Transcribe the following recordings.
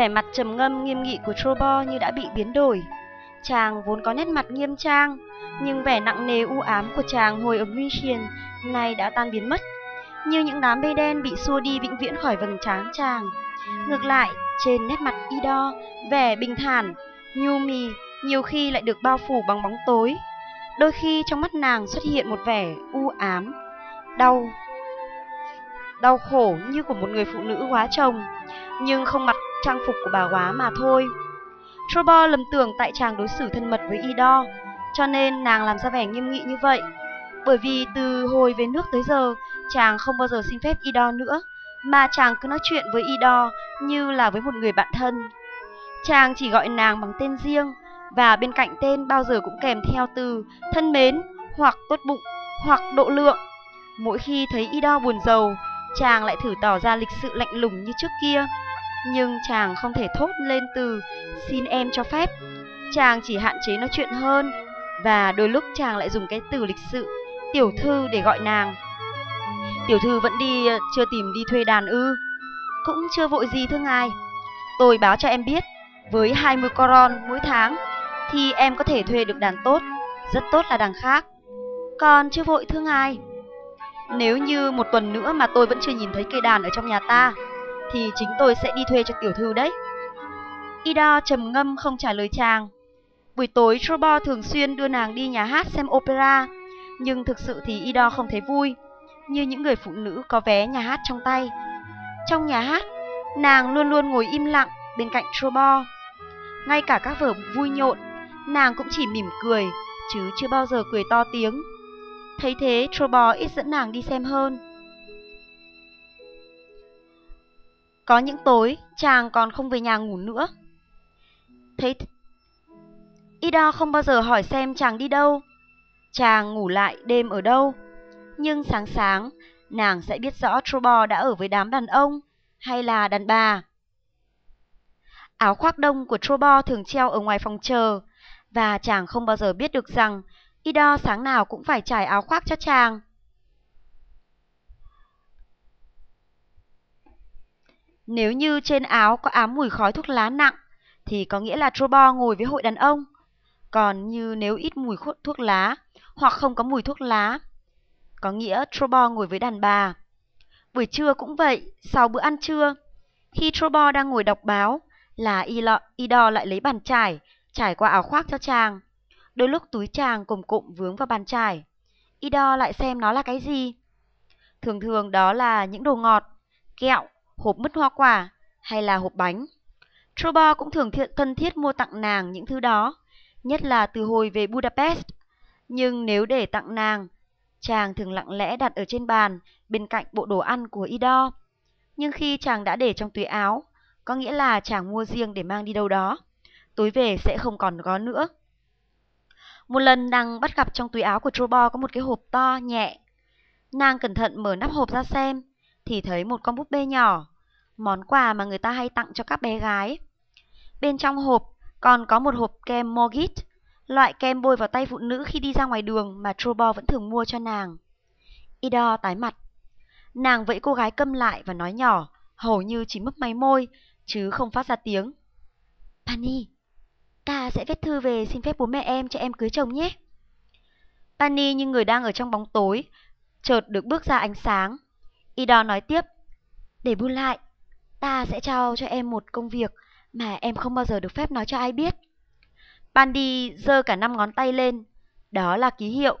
Vẻ mặt trầm ngâm nghiêm nghị của Trobo như đã bị biến đổi. Chàng vốn có nét mặt nghiêm trang, nhưng vẻ nặng nề u ám của chàng hồi ở München nay đã tan biến mất, như những đám mây đen bị xua đi vĩnh viễn khỏi vầng trán chàng. Ngược lại, trên nét mặt Ido, vẻ bình thản, nhu mì nhiều khi lại được bao phủ bằng bóng tối. Đôi khi trong mắt nàng xuất hiện một vẻ u ám, đau, đau khổ như của một người phụ nữ hóa chồng, nhưng không mặt trang phục của bà quá mà thôi. Trobo lầm tưởng tại chàng đối xử thân mật với Ido, cho nên nàng làm ra vẻ nghiêm nghị như vậy. Bởi vì từ hồi về nước tới giờ, chàng không bao giờ xin phép Ido nữa, mà chàng cứ nói chuyện với Ido như là với một người bạn thân. Chàng chỉ gọi nàng bằng tên riêng, và bên cạnh tên bao giờ cũng kèm theo từ thân mến, hoặc tốt bụng, hoặc độ lượng. Mỗi khi thấy Ido buồn giàu, chàng lại thử tỏ ra lịch sự lạnh lùng như trước kia. Nhưng chàng không thể thốt lên từ xin em cho phép. Chàng chỉ hạn chế nói chuyện hơn, và đôi lúc chàng lại dùng cái từ lịch sự tiểu thư để gọi nàng. Tiểu thư vẫn đi ờ, chưa tìm đi thuê đàn ư? Cũng chưa vội gì thưa ngài. Tôi báo cho em biết, với 20 coron mỗi tháng thì em có thể thuê được đàn tốt, rất tốt là đàn khác. Còn chưa vội thưa ngài. Nếu như một tuần nữa mà tôi vẫn chưa nhìn thấy cây đàn ở trong nhà ta, thì chính tôi sẽ đi thuê cho tiểu thư đấy. Ida trầm ngâm không trả lời chàng. Buổi tối Trobo thường xuyên đưa nàng đi nhà hát xem opera, nhưng thực sự thì Ida không thấy vui, như những người phụ nữ có vé nhà hát trong tay. Trong nhà hát, nàng luôn luôn ngồi im lặng bên cạnh Trobo. Ngay cả các vở vui nhộn, nàng cũng chỉ mỉm cười, chứ chưa bao giờ cười to tiếng. Thấy thế, Trobo ít dẫn nàng đi xem hơn. Có những tối, chàng còn không về nhà ngủ nữa. Thấy Ida không bao giờ hỏi xem chàng đi đâu, chàng ngủ lại đêm ở đâu. Nhưng sáng sáng, nàng sẽ biết rõ Trobo đã ở với đám đàn ông hay là đàn bà. Áo khoác đông của Trobo thường treo ở ngoài phòng chờ, và chàng không bao giờ biết được rằng Ida sáng nào cũng phải trải áo khoác cho chàng. Nếu như trên áo có ám mùi khói thuốc lá nặng, thì có nghĩa là Trobo ngồi với hội đàn ông. Còn như nếu ít mùi thuốc lá, hoặc không có mùi thuốc lá, có nghĩa Trobo ngồi với đàn bà. Buổi trưa cũng vậy, sau bữa ăn trưa, khi Trobo đang ngồi đọc báo, là Ido lại lấy bàn chải, trải qua áo khoác cho chàng. Đôi lúc túi chàng cùng cụm vướng vào bàn chải. Ido lại xem nó là cái gì. Thường thường đó là những đồ ngọt, kẹo, hộp mứt hoa quả hay là hộp bánh. Trobo cũng thường thiện thân thiết mua tặng nàng những thứ đó, nhất là từ hồi về Budapest. Nhưng nếu để tặng nàng, chàng thường lặng lẽ đặt ở trên bàn bên cạnh bộ đồ ăn của Ido. Nhưng khi chàng đã để trong túi áo, có nghĩa là chàng mua riêng để mang đi đâu đó. Tối về sẽ không còn có nữa. Một lần nàng bắt gặp trong túi áo của Trobo có một cái hộp to, nhẹ. Nàng cẩn thận mở nắp hộp ra xem, thì thấy một con búp bê nhỏ, món quà mà người ta hay tặng cho các bé gái. Bên trong hộp còn có một hộp kem Mogit, loại kem bôi vào tay phụ nữ khi đi ra ngoài đường mà Trobo vẫn thường mua cho nàng. Ido tái mặt. Nàng vẫy cô gái câm lại và nói nhỏ, hầu như chỉ mấp máy môi, chứ không phát ra tiếng. Pani, ta sẽ viết thư về xin phép bố mẹ em cho em cưới chồng nhé. Pani như người đang ở trong bóng tối, chợt được bước ra ánh sáng. Ida nói tiếp, để buôn lại, ta sẽ trao cho em một công việc mà em không bao giờ được phép nói cho ai biết. Pandi giơ cả năm ngón tay lên, đó là ký hiệu.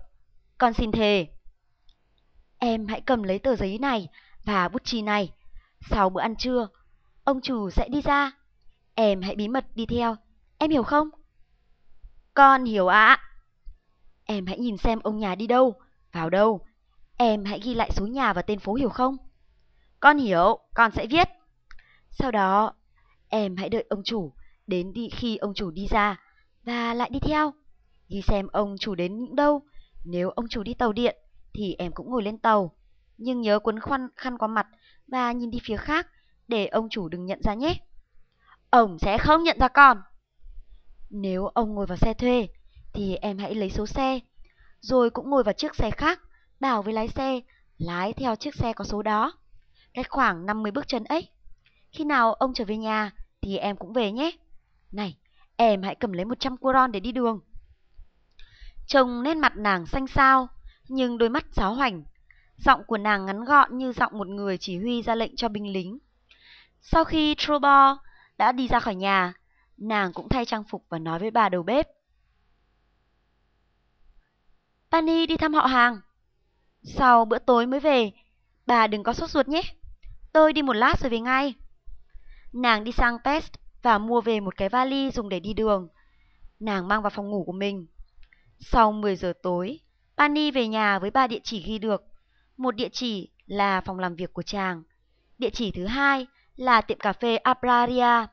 Con xin thề. Em hãy cầm lấy tờ giấy này và bút chì này. Sau bữa ăn trưa, ông chủ sẽ đi ra. Em hãy bí mật đi theo, em hiểu không? Con hiểu ạ. Em hãy nhìn xem ông nhà đi đâu, vào đâu. Em hãy ghi lại số nhà và tên phố hiểu không? Con hiểu, con sẽ viết. Sau đó, em hãy đợi ông chủ đến đi khi ông chủ đi ra và lại đi theo. Ghi xem ông chủ đến những đâu. Nếu ông chủ đi tàu điện thì em cũng ngồi lên tàu. Nhưng nhớ quấn khăn, khăn qua mặt và nhìn đi phía khác để ông chủ đừng nhận ra nhé. Ông sẽ không nhận ra con. Nếu ông ngồi vào xe thuê thì em hãy lấy số xe, rồi cũng ngồi vào chiếc xe khác, bảo với lái xe lái theo chiếc xe có số đó, cách khoảng 50 bước chân ấy. Khi nào ông trở về nhà thì em cũng về nhé. Này, em hãy cầm lấy 100 quoron để đi đường. Trông nét mặt nàng xanh xao, nhưng đôi mắt giáo hoành. Giọng của nàng ngắn gọn như giọng một người chỉ huy ra lệnh cho binh lính. Sau khi Trobo đã đi ra khỏi nhà, nàng cũng thay trang phục và nói với bà đầu bếp. Pani đi thăm họ hàng. Sau bữa tối mới về, bà đừng có sốt ruột nhé. Tôi đi một lát rồi về ngay. Nàng đi sang Pest và mua về một cái vali dùng để đi đường. Nàng mang vào phòng ngủ của mình. Sau 10 giờ tối, Pani về nhà với ba địa chỉ ghi được. Một địa chỉ là phòng làm việc của chàng. Địa chỉ thứ hai là tiệm cà phê Apraria.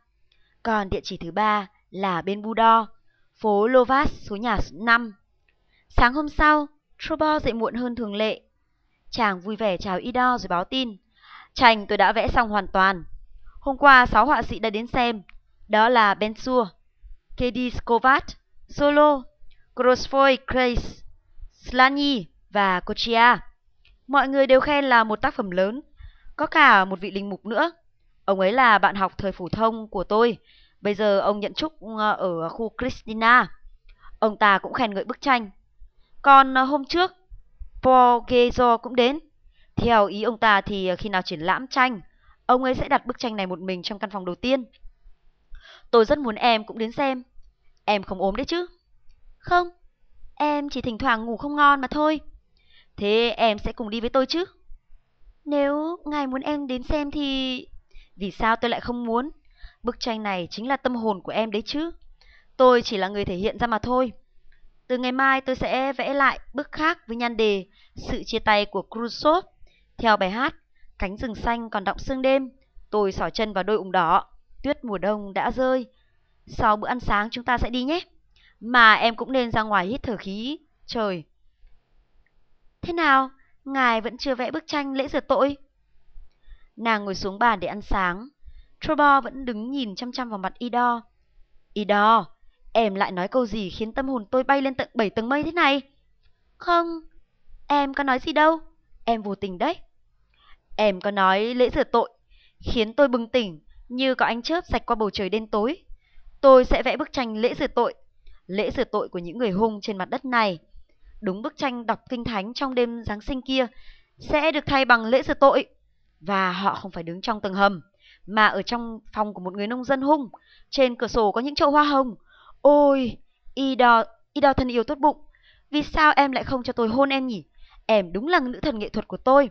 Còn địa chỉ thứ ba là bên Budo, phố Lovas số nhà 5. Sáng hôm sau, Trubo dậy muộn hơn thường lệ. Chàng vui vẻ chào Ido rồi báo tin. Tranh tôi đã vẽ xong hoàn toàn. Hôm qua sáu họa sĩ đã đến xem. Đó là Bensur, Kedi Skovat, Solo, Grosfoy Grace, Slanyi và Kochia. Mọi người đều khen là một tác phẩm lớn. Có cả một vị linh mục nữa. Ông ấy là bạn học thời phổ thông của tôi. Bây giờ ông nhận chức ờ, ở khu Christina. Ông ta cũng khen ngợi bức tranh. Còn ờ, hôm trước, Paul Gezo cũng đến. Theo ý ông ta thì ờ, khi nào triển lãm tranh, ông ấy sẽ đặt bức tranh này một mình trong căn phòng đầu tiên. Tôi rất muốn em cũng đến xem. Em không ốm đấy chứ? Không, em chỉ thỉnh thoảng ngủ không ngon mà thôi. Thế em sẽ cùng đi với tôi chứ? Nếu ngài muốn em đến xem thì... Vì sao tôi lại không muốn? Bức tranh này chính là tâm hồn của em đấy chứ. Tôi chỉ là người thể hiện ra mà thôi. Từ ngày mai tôi sẽ vẽ lại bức khác với nhan đề Sự chia tay của Khrushchev. Theo bài hát Cánh rừng xanh còn đọng sương đêm, tôi xỏ chân vào đôi ủng đỏ. Tuyết mùa đông đã rơi. Sau bữa ăn sáng chúng ta sẽ đi nhé. Mà em cũng nên ra ngoài hít thở khí. Trời! Thế nào? Ngài vẫn chưa vẽ bức tranh lễ rửa tội? Nàng ngồi xuống bàn để ăn sáng. Trobo vẫn đứng nhìn chăm chăm vào mặt Ido. Ido, em lại nói câu gì khiến tâm hồn tôi bay lên tận bảy tầng mây thế này? Không, em có nói gì đâu. Em vô tình đấy. Em có nói lễ rửa tội, khiến tôi bừng tỉnh như có ánh chớp sạch qua bầu trời đen tối. Tôi sẽ vẽ bức tranh lễ rửa tội, lễ rửa tội của những người hung trên mặt đất này. Đúng bức tranh đọc kinh thánh trong đêm Giáng sinh kia sẽ được thay bằng lễ rửa tội. Và họ không phải đứng trong tầng hầm, mà ở trong phòng của một người nông dân hung. Trên cửa sổ có những chậu hoa hồng. Ôi, y đo, y đo thân yêu tốt bụng. Vì sao em lại không cho tôi hôn em nhỉ? Em đúng là nữ thần nghệ thuật của tôi.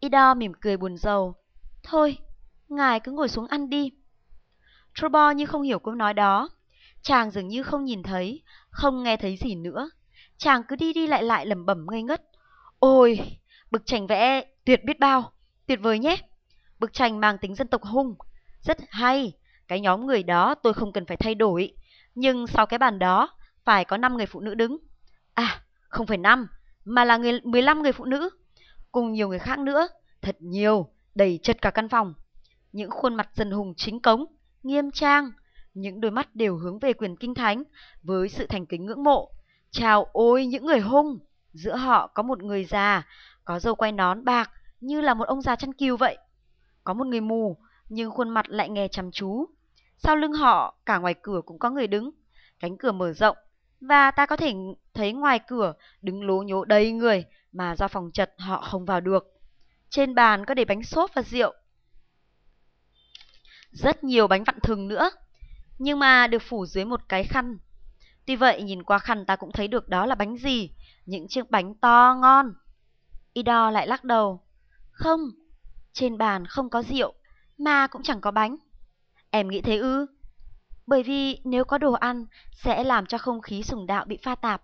Ida mỉm cười buồn rầu. Thôi, ngài cứ ngồi xuống ăn đi. Trobo như không hiểu câu nói đó. Chàng dường như không nhìn thấy, không nghe thấy gì nữa. Chàng cứ đi đi lại lại lẩm bẩm ngây ngất. Ôi, bức tranh vẽ tuyệt biết bao, tuyệt vời nhé. Bức tranh mang tính dân tộc hung, rất hay. Cái nhóm người đó tôi không cần phải thay đổi. Nhưng sau cái bàn đó, phải có 5 người phụ nữ đứng. À, không phải 5, mà là người, 15 người phụ nữ cùng nhiều người khác nữa, thật nhiều, đầy chất cả căn phòng. Những khuôn mặt dân hùng chính cống, nghiêm trang, những đôi mắt đều hướng về quyền kinh thánh với sự thành kính ngưỡng mộ. Chào ôi những người hung, giữa họ có một người già, có dâu quay nón bạc như là một ông già chăn cừu vậy. Có một người mù, nhưng khuôn mặt lại nghe chăm chú. Sau lưng họ, cả ngoài cửa cũng có người đứng. Cánh cửa mở rộng, và ta có thể thấy ngoài cửa đứng lố nhố đầy người mà do phòng chật họ không vào được. Trên bàn có để bánh xốp và rượu. Rất nhiều bánh vặn thừng nữa, nhưng mà được phủ dưới một cái khăn. Tuy vậy nhìn qua khăn ta cũng thấy được đó là bánh gì, những chiếc bánh to ngon. Ido lại lắc đầu. Không, trên bàn không có rượu, mà cũng chẳng có bánh. Em nghĩ thế ư? Bởi vì nếu có đồ ăn sẽ làm cho không khí sùng đạo bị pha tạp.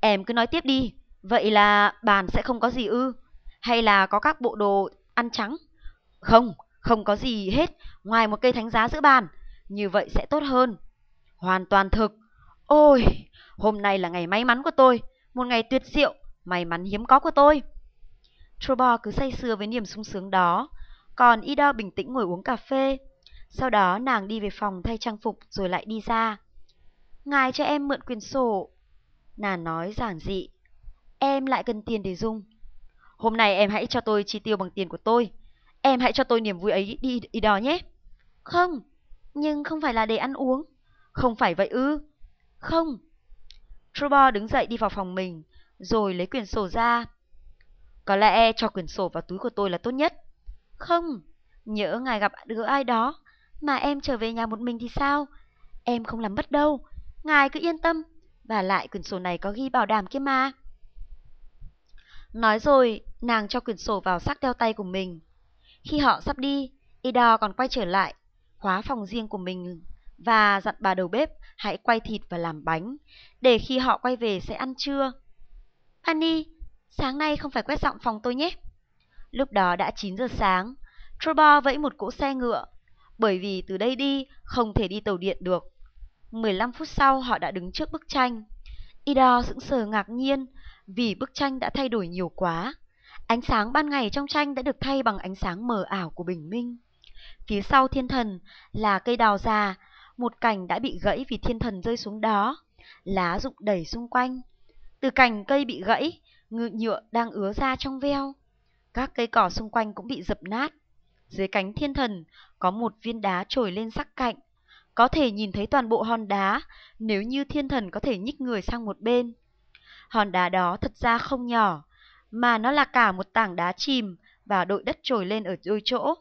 Em cứ nói tiếp đi, vậy là bàn sẽ không có gì ư? Hay là có các bộ đồ ăn trắng? Không, không có gì hết ngoài một cây thánh giá giữa bàn. Như vậy sẽ tốt hơn. Hoàn toàn thực. Ôi, hôm nay là ngày may mắn của tôi. Một ngày tuyệt diệu, may mắn hiếm có của tôi. Trobo cứ say sưa với niềm sung sướng đó. Còn Ida bình tĩnh ngồi uống cà phê. Sau đó nàng đi về phòng thay trang phục rồi lại đi ra. Ngài cho em mượn quyển sổ. Nàng nói giản dị. Em lại cần tiền để dùng. Hôm nay em hãy cho tôi chi tiêu bằng tiền của tôi. Em hãy cho tôi niềm vui ấy đi, đi đó nhé. Không, nhưng không phải là để ăn uống. Không phải vậy ư? Không. trubor đứng dậy đi vào phòng mình, rồi lấy quyển sổ ra. Có lẽ cho quyển sổ vào túi của tôi là tốt nhất. Không, nhỡ ngài gặp đứa ai đó, mà em trở về nhà một mình thì sao? Em không làm mất đâu, ngài cứ yên tâm. Và lại quyển sổ này có ghi bảo đảm kia mà. Nói rồi, nàng cho quyển sổ vào sắc đeo tay của mình. Khi họ sắp đi, Ida còn quay trở lại, khóa phòng riêng của mình và dặn bà đầu bếp hãy quay thịt và làm bánh, để khi họ quay về sẽ ăn trưa. Annie, sáng nay không phải quét dọn phòng tôi nhé. Lúc đó đã 9 giờ sáng, Trevor vẫy một cỗ xe ngựa, bởi vì từ đây đi không thể đi tàu điện được. 15 phút sau họ đã đứng trước bức tranh. Ida sững sờ ngạc nhiên vì bức tranh đã thay đổi nhiều quá. Ánh sáng ban ngày trong tranh đã được thay bằng ánh sáng mờ ảo của bình minh. Phía sau thiên thần là cây đào già, một cành đã bị gãy vì thiên thần rơi xuống đó. Lá rụng đầy xung quanh. Từ cành cây bị gãy, ngự nhựa đang ứa ra trong veo. Các cây cỏ xung quanh cũng bị dập nát. Dưới cánh thiên thần có một viên đá trồi lên sắc cạnh. Có thể nhìn thấy toàn bộ hòn đá nếu như thiên thần có thể nhích người sang một bên. Hòn đá đó thật ra không nhỏ, mà nó là cả một tảng đá chìm và đội đất trồi lên ở đôi chỗ.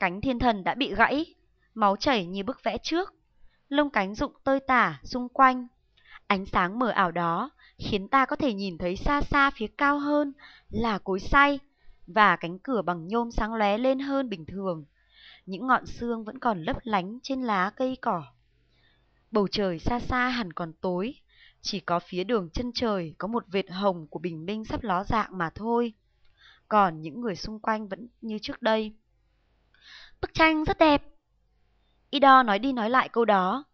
Cánh thiên thần đã bị gãy, máu chảy như bức vẽ trước. Lông cánh rụng tơi tả xung quanh. Ánh sáng mờ ảo đó khiến ta có thể nhìn thấy xa xa phía cao hơn là cối xay và cánh cửa bằng nhôm sáng lóe lên hơn bình thường. Những ngọn xương vẫn còn lấp lánh trên lá cây cỏ. Bầu trời xa xa hẳn còn tối, chỉ có phía đường chân trời có một vệt hồng của bình minh sắp ló dạng mà thôi. Còn những người xung quanh vẫn như trước đây. Bức tranh rất đẹp. Ido nói đi nói lại câu đó.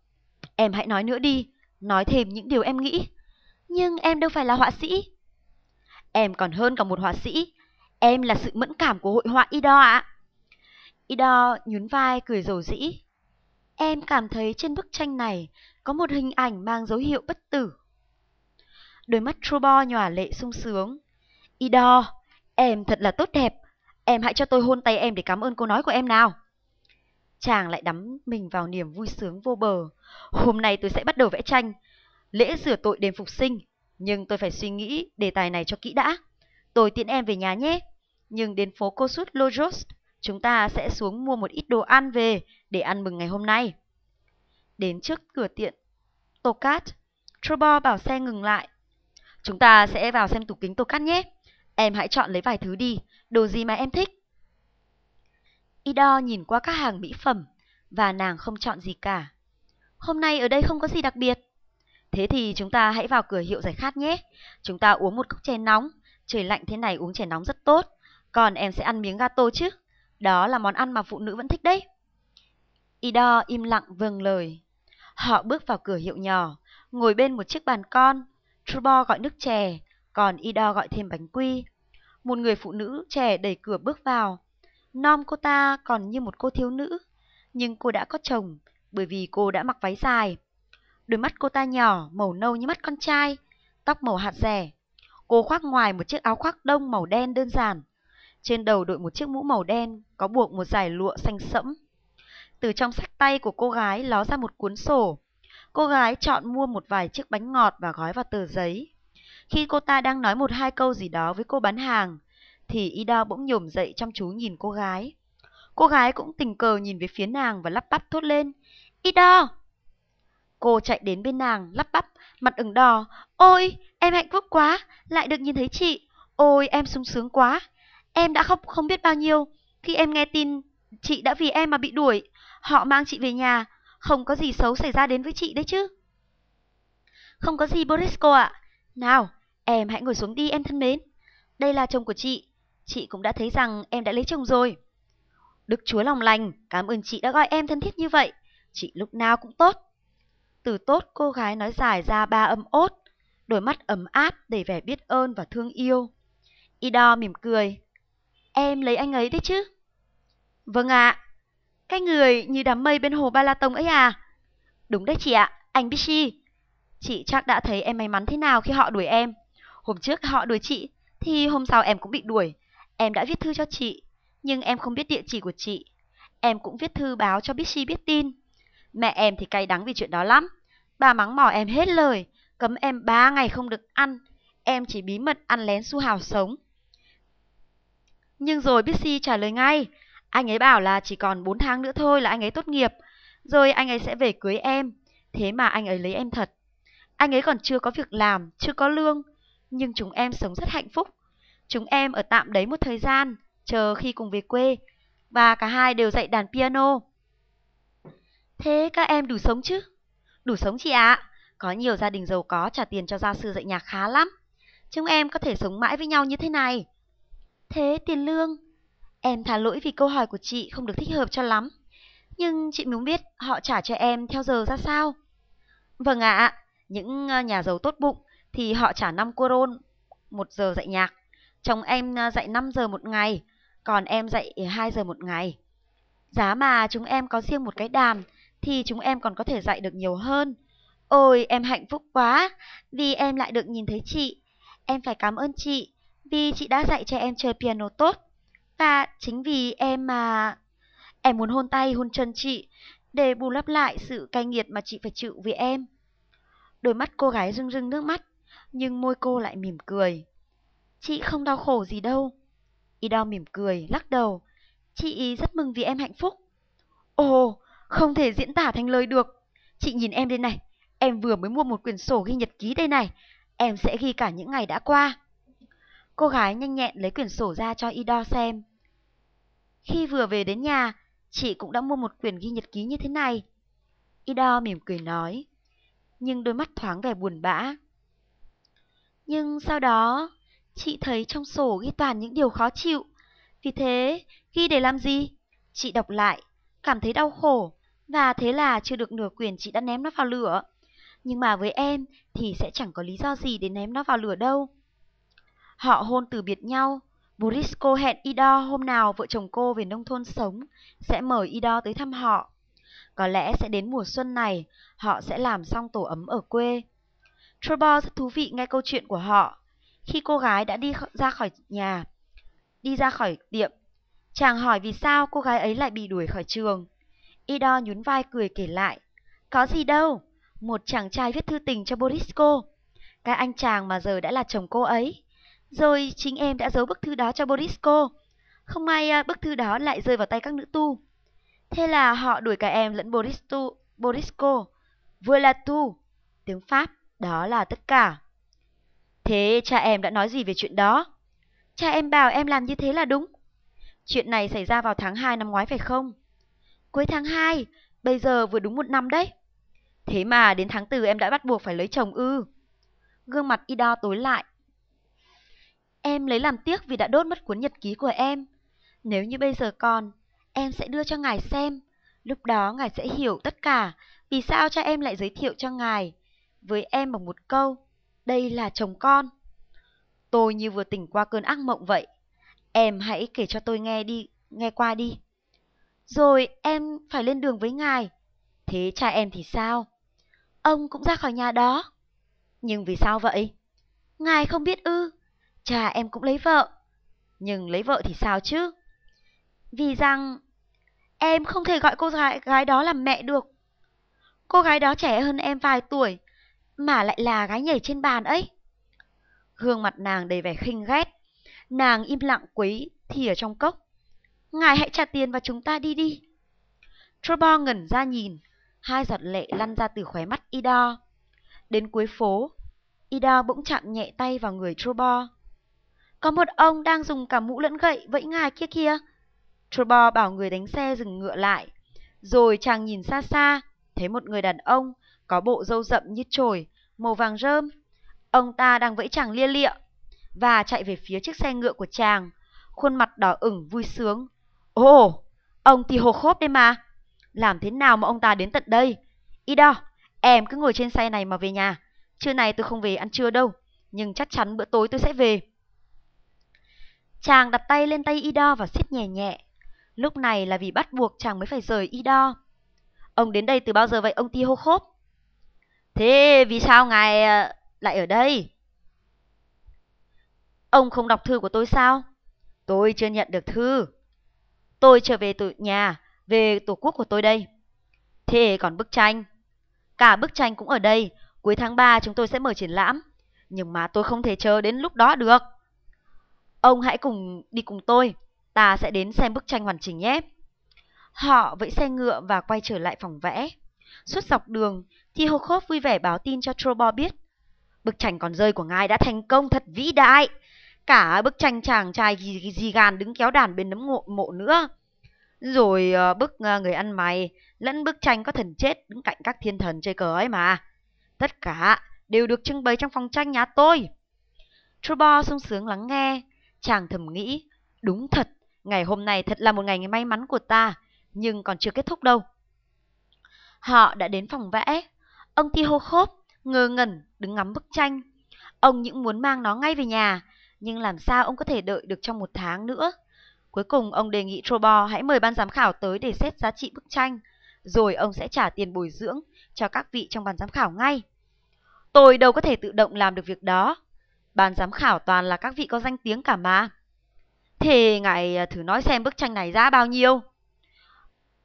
Em hãy nói nữa đi, nói thêm những điều em nghĩ. Nhưng em đâu phải là họa sĩ. Em còn hơn cả một họa sĩ. Em là sự mẫn cảm của hội họa Ido ạ. Ido nhún vai cười rầu rĩ. Em cảm thấy trên bức tranh này có một hình ảnh mang dấu hiệu bất tử. Đôi mắt Trubo nhòa lệ sung sướng. Ido, em thật là tốt đẹp. Em hãy cho tôi hôn tay em để cảm ơn câu nói của em nào. Chàng lại đắm mình vào niềm vui sướng vô bờ. Hôm nay tôi sẽ bắt đầu vẽ tranh. Lễ rửa tội đêm phục sinh. Nhưng tôi phải suy nghĩ đề tài này cho kỹ đã. Tôi tiễn em về nhà nhé. Nhưng đến phố Kosut Lojos, chúng ta sẽ xuống mua một ít đồ ăn về để ăn mừng ngày hôm nay. Đến trước cửa tiện Tokat, Trobo bảo xe ngừng lại. Chúng ta sẽ vào xem tủ kính Tokat nhé. Em hãy chọn lấy vài thứ đi, đồ gì mà em thích. Ido nhìn qua các hàng mỹ phẩm và nàng không chọn gì cả. Hôm nay ở đây không có gì đặc biệt. Thế thì chúng ta hãy vào cửa hiệu giải khát nhé. Chúng ta uống một cốc chè nóng. Trời lạnh thế này uống chè nóng rất tốt. Còn em sẽ ăn miếng gato chứ. Đó là món ăn mà phụ nữ vẫn thích đấy. Ido im lặng vâng lời. Họ bước vào cửa hiệu nhỏ, ngồi bên một chiếc bàn con. Trubo gọi nước chè, còn Ido gọi thêm bánh quy. Một người phụ nữ trẻ đẩy cửa bước vào. Nom cô ta còn như một cô thiếu nữ, nhưng cô đã có chồng bởi vì cô đã mặc váy dài. Đôi mắt cô ta nhỏ, màu nâu như mắt con trai, tóc màu hạt rẻ. Cô khoác ngoài một chiếc áo khoác đông màu đen đơn giản. Trên đầu đội một chiếc mũ màu đen, có buộc một dải lụa xanh sẫm. Từ trong sách tay của cô gái ló ra một cuốn sổ. Cô gái chọn mua một vài chiếc bánh ngọt và gói vào tờ giấy. Khi cô ta đang nói một hai câu gì đó với cô bán hàng, thì Ida bỗng nhổm dậy chăm chú nhìn cô gái. Cô gái cũng tình cờ nhìn về phía nàng và lắp bắp thốt lên. Ida! Cô chạy đến bên nàng, lắp bắp, mặt ửng đỏ. Ôi, em hạnh phúc quá, lại được nhìn thấy chị. Ôi, em sung sướng quá. Em đã khóc không biết bao nhiêu khi em nghe tin chị đã vì em mà bị đuổi. Họ mang chị về nhà, không có gì xấu xảy ra đến với chị đấy chứ. Không có gì Borisco ạ. Nào, em hãy ngồi xuống đi em thân mến. Đây là chồng của chị. Chị cũng đã thấy rằng em đã lấy chồng rồi. Đức Chúa lòng lành, cảm ơn chị đã gọi em thân thiết như vậy. Chị lúc nào cũng tốt. Từ tốt cô gái nói dài ra ba âm ốt, đôi mắt ấm áp đầy vẻ biết ơn và thương yêu. Ido mỉm cười. Em lấy anh ấy đấy chứ? Vâng ạ. Cái người như đám mây bên hồ Ba La Tông ấy à? Đúng đấy chị ạ, anh Bishi. Chị chắc đã thấy em may mắn thế nào khi họ đuổi em. Hôm trước họ đuổi chị, thì hôm sau em cũng bị đuổi. Em đã viết thư cho chị, nhưng em không biết địa chỉ của chị. em cũng viết thư báo cho Bishi biết tin. Mẹ em thì cay đắng vì chuyện đó lắm. Bà mắng mỏ em hết lời, cấm em ba ngày không được ăn. Em chỉ bí mật ăn lén su hào sống. Nhưng rồi Bixi trả lời ngay, anh ấy bảo là chỉ còn 4 tháng nữa thôi là anh ấy tốt nghiệp, rồi anh ấy sẽ về cưới em. Thế mà anh ấy lấy em thật. Anh ấy còn chưa có việc làm, chưa có lương, nhưng chúng em sống rất hạnh phúc. Chúng em ở tạm đấy một thời gian, chờ khi cùng về quê, và cả hai đều dạy đàn piano. Thế các em đủ sống chứ? Đủ sống chị ạ. Có nhiều gia đình giàu có trả tiền cho gia sư dạy nhạc khá lắm. Chúng em có thể sống mãi với nhau như thế này. Thế tiền lương? Em thả lỗi vì câu hỏi của chị không được thích hợp cho lắm. Nhưng chị muốn biết họ trả cho em theo giờ ra sao? Vâng ạ, những ờ, nhà giàu tốt bụng thì họ trả 5 coron một giờ dạy nhạc. Chồng em ờ, dạy 5 giờ một ngày, còn em dạy 2 giờ một ngày. Giá mà chúng em có riêng một cái đàn thì chúng em còn có thể dạy được nhiều hơn. Ôi, em hạnh phúc quá vì em lại được nhìn thấy chị. Em phải cảm ơn chị vì chị đã dạy cho em chơi piano tốt. Và chính vì em mà... Em muốn hôn tay hôn chân chị để bù lấp lại sự cay nghiệt mà chị phải chịu vì em. Đôi mắt cô gái rưng rưng nước mắt, nhưng môi cô lại mỉm cười. Chị không đau khổ gì đâu. y đau mỉm cười, lắc đầu. Chị rất mừng vì em hạnh phúc. Ồ, không thể diễn tả thành lời được. Chị nhìn em đây này, em vừa mới mua một quyển sổ ghi nhật ký đây này. Em sẽ ghi cả những ngày đã qua. Cô gái nhanh nhẹn lấy quyển sổ ra cho Ido xem. Khi vừa về đến nhà, chị cũng đã mua một quyển ghi nhật ký như thế này. Ido mỉm cười nói, nhưng đôi mắt thoáng vẻ buồn bã. Nhưng sau đó, chị thấy trong sổ ghi toàn những điều khó chịu. Vì thế, ghi để làm gì? Chị đọc lại, cảm thấy đau khổ, và thế là chưa được nửa quyển chị đã ném nó vào lửa. Nhưng mà với em thì sẽ chẳng có lý do gì để ném nó vào lửa đâu. Họ hôn từ biệt nhau. Borisco hẹn Ida hôm nào vợ chồng cô về nông thôn sống, sẽ mời Ida tới thăm họ. Có lẽ sẽ đến mùa xuân này, họ sẽ làm xong tổ ấm ở quê. Trevor rất thú vị nghe câu chuyện của họ. Khi cô gái đã đi ra khỏi nhà, đi ra khỏi tiệm, chàng hỏi vì sao cô gái ấy lại bị đuổi khỏi trường. Ido nhún vai cười kể lại. Có gì đâu, một chàng trai viết thư tình cho Borisco. Cái anh chàng mà giờ đã là chồng cô ấy. Rồi chính em đã giấu bức thư đó cho Borisco. Không may à, bức thư đó lại rơi vào tay các nữ tu. Thế là họ đuổi cả em lẫn Boristu, Borisco. Vừa là tu. Tiếng Pháp, đó là tất cả. Thế cha em đã nói gì về chuyện đó? Cha em bảo em làm như thế là đúng. Chuyện này xảy ra vào tháng 2 năm ngoái phải không? Cuối tháng 2, bây giờ vừa đúng một năm đấy. Thế mà đến tháng 4 em đã bắt buộc phải lấy chồng ư. Gương mặt Ida tối lại. Em lấy làm tiếc vì đã đốt mất cuốn nhật ký của em. Nếu như bây giờ còn, em sẽ đưa cho ngài xem. Lúc đó ngài sẽ hiểu tất cả vì sao cha em lại giới thiệu cho ngài với em bằng một câu. Đây là chồng con. Tôi như vừa tỉnh qua cơn ác mộng vậy. Em hãy kể cho tôi nghe đi, nghe qua đi. Rồi em phải lên đường với ngài. Thế cha em thì sao? Ông cũng ra khỏi nhà đó. Nhưng vì sao vậy? Ngài không biết ư? Cha em cũng lấy vợ. Nhưng lấy vợ thì sao chứ? Vì rằng em không thể gọi cô gái, gái đó là mẹ được. Cô gái đó trẻ hơn em vài tuổi, mà lại là gái nhảy trên bàn ấy. Gương mặt nàng đầy vẻ khinh ghét. Nàng im lặng quấy thì ở trong cốc. Ngài hãy trả tiền và chúng ta đi đi. Trobo ngẩn ra nhìn, hai giọt lệ lăn ra từ khóe mắt Ida. Đến cuối phố, Ida bỗng chạm nhẹ tay vào người Trobo. Có một ông đang dùng cả mũ lẫn gậy vẫy ngài kia kia. Trobo bảo người đánh xe dừng ngựa lại. Rồi chàng nhìn xa xa, thấy một người đàn ông có bộ râu rậm như chồi, màu vàng rơm. Ông ta đang vẫy chàng lia lịa và chạy về phía chiếc xe ngựa của chàng, khuôn mặt đỏ ửng vui sướng. Ồ, ông thì hồ khốp đây mà. Làm thế nào mà ông ta đến tận đây? Ida, em cứ ngồi trên xe này mà về nhà. Trưa này tôi không về ăn trưa đâu, nhưng chắc chắn bữa tối tôi sẽ về. Chàng đặt tay lên tay Ida và siết nhẹ nhẹ. Lúc này là vì bắt buộc chàng mới phải rời Ida. Ông đến đây từ bao giờ vậy ông Ti hô khốp? Thế vì sao ngài ờ, lại ở đây? Ông không đọc thư của tôi sao? Tôi chưa nhận được thư. Tôi trở về tổ nhà về tổ quốc của tôi đây. Thế còn bức tranh? Cả bức tranh cũng ở đây, cuối tháng 3 chúng tôi sẽ mở triển lãm. Nhưng mà tôi không thể chờ đến lúc đó được. Ông hãy cùng đi cùng tôi, ta sẽ đến xem bức tranh hoàn chỉnh nhé. Họ vẫy xe ngựa và quay trở lại phòng vẽ. Suốt dọc đường, Tihokov vui vẻ báo tin cho Trobo biết. Bức tranh còn rơi của ngài đã thành công thật vĩ đại. Cả bức tranh chàng trai gì, gì gàn đứng kéo đàn bên nấm ngộ mộ nữa. Rồi ờ, bức ờ, người ăn mày, lẫn bức tranh có thần chết đứng cạnh các thiên thần chơi cờ ấy mà. Tất cả đều được trưng bày trong phòng tranh nhà tôi. Trubo sung sướng lắng nghe, chàng thầm nghĩ, đúng thật, ngày hôm nay thật là một ngày may mắn của ta, nhưng còn chưa kết thúc đâu. Họ đã đến phòng vẽ, ông Tihokhov ngơ ngẩn đứng ngắm bức tranh. Ông những muốn mang nó ngay về nhà, nhưng làm sao ông có thể đợi được trong một tháng nữa. Cuối cùng ông đề nghị Trobo hãy mời ban giám khảo tới để xét giá trị bức tranh, rồi ông sẽ trả tiền bồi dưỡng cho các vị trong ban giám khảo ngay. Tôi đâu có thể tự động làm được việc đó. Ban giám khảo toàn là các vị có danh tiếng cả mà. Thế ngài à, thử nói xem bức tranh này giá bao nhiêu?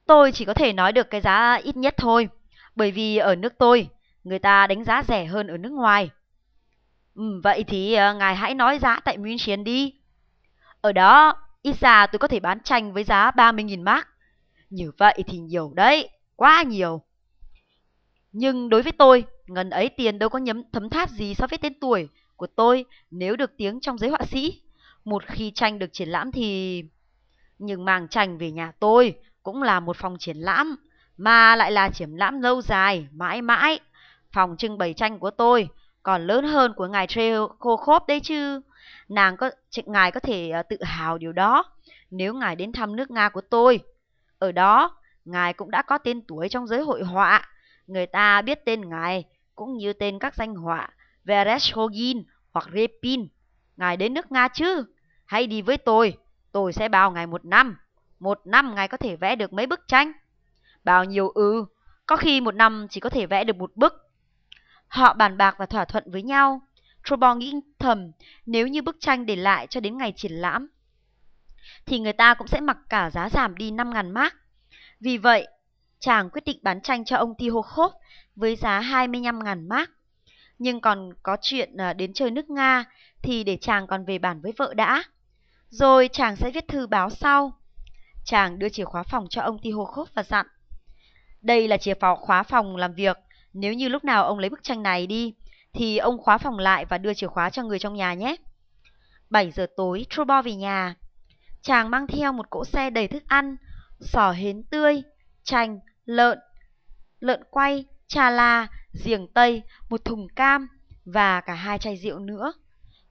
Tôi chỉ có thể nói được cái giá ít nhất thôi, bởi vì ở nước tôi, người ta đánh giá rẻ hơn ở nước ngoài. Ừ, vậy thì ờ, ngài hãy nói giá tại München đi. Ở đó, ít ra tôi có thể bán tranh với giá 30.000 mark. Như vậy thì nhiều đấy, quá nhiều. Nhưng đối với tôi, ngần ấy tiền đâu có nhấm thấm tháp gì so với tên tuổi của tôi nếu được tiếng trong giới họa sĩ. Một khi tranh được triển lãm thì... Nhưng màng tranh về nhà tôi cũng là một phòng triển lãm, mà lại là triển lãm lâu dài, mãi mãi. Phòng trưng bày tranh của tôi còn lớn hơn của ngài Trekhokov đấy chứ. Nàng có, ngài có thể ờ, tự hào điều đó nếu ngài đến thăm nước Nga của tôi. Ở đó, ngài cũng đã có tên tuổi trong giới hội họa. Người ta biết tên ngài cũng như tên các danh họa Vereshogin hoặc Repin. Ngài đến nước Nga chứ? Hãy đi với tôi, tôi sẽ bao ngài một năm. Một năm ngài có thể vẽ được mấy bức tranh? Bao nhiêu ư? có khi một năm chỉ có thể vẽ được một bức. Họ bàn bạc và thỏa thuận với nhau. Trobon nghĩ thầm, nếu như bức tranh để lại cho đến ngày triển lãm, thì người ta cũng sẽ mặc cả giá giảm đi 5.000 mark. Vì vậy, chàng quyết định bán tranh cho ông Tihokhov với giá 25.000 mark. Nhưng còn có chuyện à, đến chơi nước Nga thì để chàng còn về bản với vợ đã. Rồi chàng sẽ viết thư báo sau. Chàng đưa chìa khóa phòng cho ông Tihokhov và dặn. Đây là chìa khóa phòng làm việc. Nếu như lúc nào ông lấy bức tranh này đi, thì ông khóa phòng lại và đưa chìa khóa cho người trong nhà nhé. 7 giờ tối, Trobo về nhà. Chàng mang theo một cỗ xe đầy thức ăn, sò hến tươi, chanh, lợn, lợn quay, trà la, giềng tây, một thùng cam và cả hai chai rượu nữa.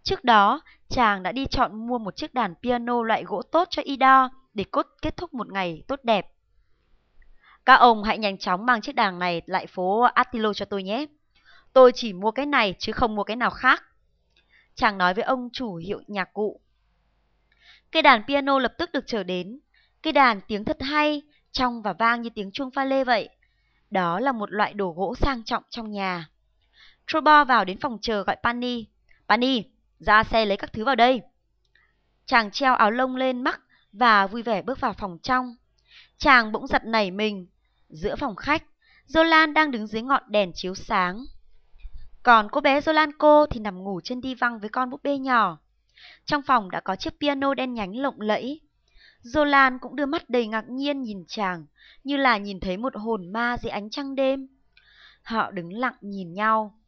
Trước đó, chàng đã đi chọn mua một chiếc đàn piano loại gỗ tốt cho Ida để cốt kết thúc một ngày tốt đẹp. Các ông hãy nhanh chóng mang chiếc đàn này lại phố Attilo cho tôi nhé. Tôi chỉ mua cái này chứ không mua cái nào khác. Chàng nói với ông chủ hiệu nhạc cụ. Cây đàn piano lập tức được trở đến. Cây đàn tiếng thật hay, trong và vang như tiếng chuông pha lê vậy. Đó là một loại đồ gỗ sang trọng trong nhà. Trobo vào đến phòng chờ gọi Pani. Pani, ra xe lấy các thứ vào đây. Chàng treo áo lông lên mắt và vui vẻ bước vào phòng trong. Chàng bỗng giật nảy mình. Giữa phòng khách, Jolan đang đứng dưới ngọn đèn chiếu sáng. Còn cô bé Zolan cô thì nằm ngủ trên đi văng với con búp bê nhỏ. Trong phòng đã có chiếc piano đen nhánh lộng lẫy. Jolan cũng đưa mắt đầy ngạc nhiên nhìn chàng, như là nhìn thấy một hồn ma dưới ánh trăng đêm. Họ đứng lặng nhìn nhau.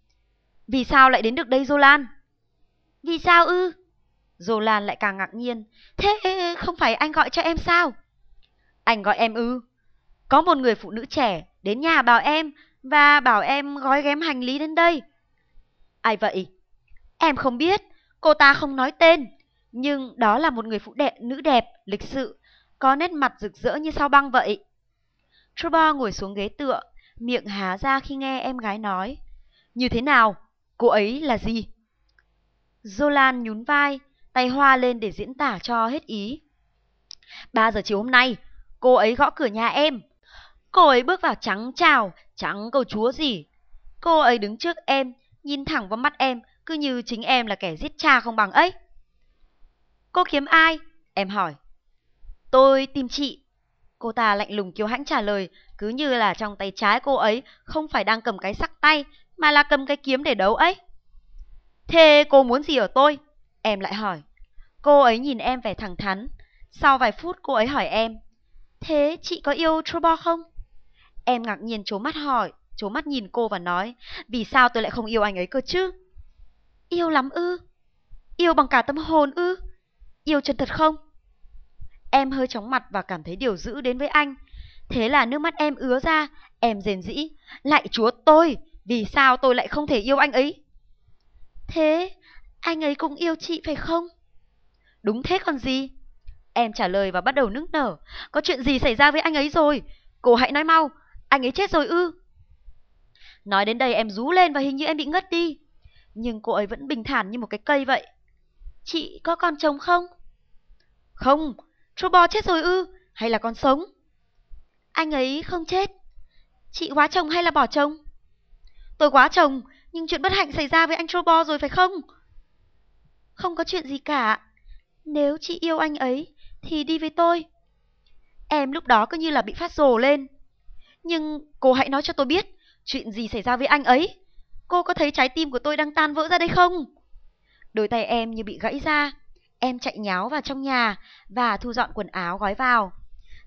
Vì sao lại đến được đây Jolan? Vì sao ư? Jolan lại càng ngạc nhiên. Thế không phải anh gọi cho em sao? Anh gọi em ư? Có một người phụ nữ trẻ đến nhà bảo em và bảo em gói ghém hành lý đến đây. Ai vậy? Em không biết, cô ta không nói tên. Nhưng đó là một người phụ đệ, nữ đẹp, lịch sự, có nét mặt rực rỡ như sao băng vậy. Trobo ngồi xuống ghế tựa, miệng há ra khi nghe em gái nói. Như thế nào? Cô ấy là gì? Zolan nhún vai, tay hoa lên để diễn tả cho hết ý. Ba giờ chiều hôm nay, cô ấy gõ cửa nhà em. Cô ấy bước vào trắng trào, trắng câu chúa gì. Cô ấy đứng trước em, nhìn thẳng vào mắt em, cứ như chính em là kẻ giết cha không bằng ấy. Cô kiếm ai? Em hỏi. Tôi tìm chị. Cô ta lạnh lùng kiêu hãnh trả lời, cứ như là trong tay trái cô ấy không phải đang cầm cái sắc tay, mà là cầm cái kiếm để đấu ấy. Thế cô muốn gì ở tôi? Em lại hỏi. Cô ấy nhìn em vẻ thẳng thắn. Sau vài phút cô ấy hỏi em. Thế chị có yêu Trevor không? Em ngạc nhiên trố mắt hỏi, trố mắt nhìn cô và nói. Vì sao tôi lại không yêu anh ấy cơ chứ? Yêu lắm ư? Yêu bằng cả tâm hồn ư? Yêu chân thật không? Em hơi chóng mặt và cảm thấy điều dữ đến với anh. Thế là nước mắt em ứa ra, em rền rĩ. Lại chúa tôi, vì sao tôi lại không thể yêu anh ấy? Thế, anh ấy cũng yêu chị phải không? Đúng thế còn gì? Em trả lời và bắt đầu nức nở. Có chuyện gì xảy ra với anh ấy rồi? Cô hãy nói mau, anh ấy chết rồi ư? Nói đến đây em rú lên và hình như em bị ngất đi. Nhưng cô ấy vẫn bình thản như một cái cây vậy. Chị có con chồng không? Không, Trobo chết rồi ư? Hay là còn sống? Anh ấy không chết. Chị quá chồng hay là bỏ chồng? Tôi quá chồng, nhưng chuyện bất hạnh xảy ra với anh Trobo rồi phải không? Không có chuyện gì cả. Nếu chị yêu anh ấy, thì đi với tôi. Em lúc đó cứ như là bị phát rồ lên. Nhưng cô hãy nói cho tôi biết, chuyện gì xảy ra với anh ấy? Cô có thấy trái tim của tôi đang tan vỡ ra đây không? Đôi tay em như bị gãy ra. Em chạy nháo vào trong nhà và thu dọn quần áo gói vào.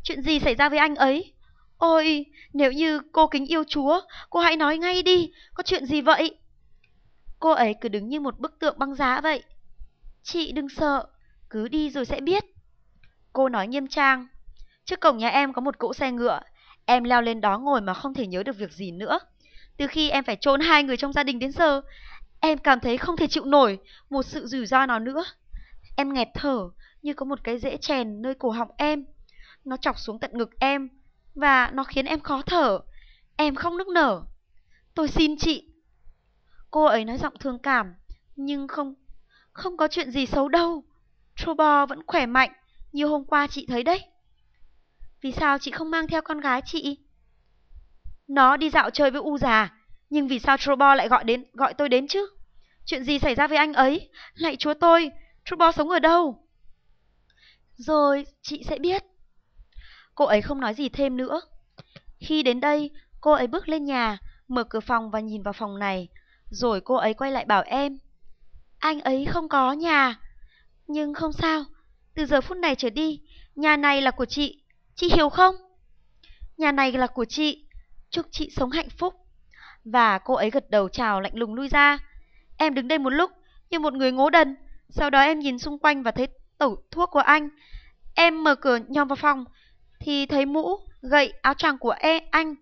Chuyện gì xảy ra với anh ấy? Ôi, nếu như cô kính yêu Chúa, cô hãy nói ngay đi, có chuyện gì vậy? Cô ấy cứ đứng như một bức tượng băng giá vậy. Chị đừng sợ, cứ đi rồi sẽ biết. Cô nói nghiêm trang. Trước cổng nhà em có một cỗ xe ngựa. Em leo lên đó ngồi mà không thể nhớ được việc gì nữa. Từ khi em phải trốn hai người trong gia đình đến giờ, em cảm thấy không thể chịu nổi một sự rủi ro nào nữa. Em nghẹt thở như có một cái rễ chèn nơi cổ họng em. Nó chọc xuống tận ngực em và nó khiến em khó thở. Em không nức nở. Tôi xin chị. Cô ấy nói giọng thương cảm, nhưng không không có chuyện gì xấu đâu. Trobo vẫn khỏe mạnh như hôm qua chị thấy đấy. Vì sao chị không mang theo con gái chị? Nó đi dạo chơi với U già, nhưng vì sao Trobo lại gọi đến gọi tôi đến chứ? Chuyện gì xảy ra với anh ấy? Lạy chúa tôi, Trobo sống ở đâu? Rồi, chị sẽ biết. Cô ấy không nói gì thêm nữa. Khi đến đây, cô ấy bước lên nhà, mở cửa phòng và nhìn vào phòng này. Rồi cô ấy quay lại bảo em. Anh ấy không có nhà. Nhưng không sao, từ giờ phút này trở đi, nhà này là của chị. Chị hiểu không? Nhà này là của chị. Chúc chị sống hạnh phúc. Và cô ấy gật đầu chào lạnh lùng lui ra. Em đứng đây một lúc như một người ngố đần. Sau đó em nhìn xung quanh và thấy tẩu thuốc của anh. Em mở cửa nhòm vào phòng thì thấy mũ, gậy, áo choàng của e anh.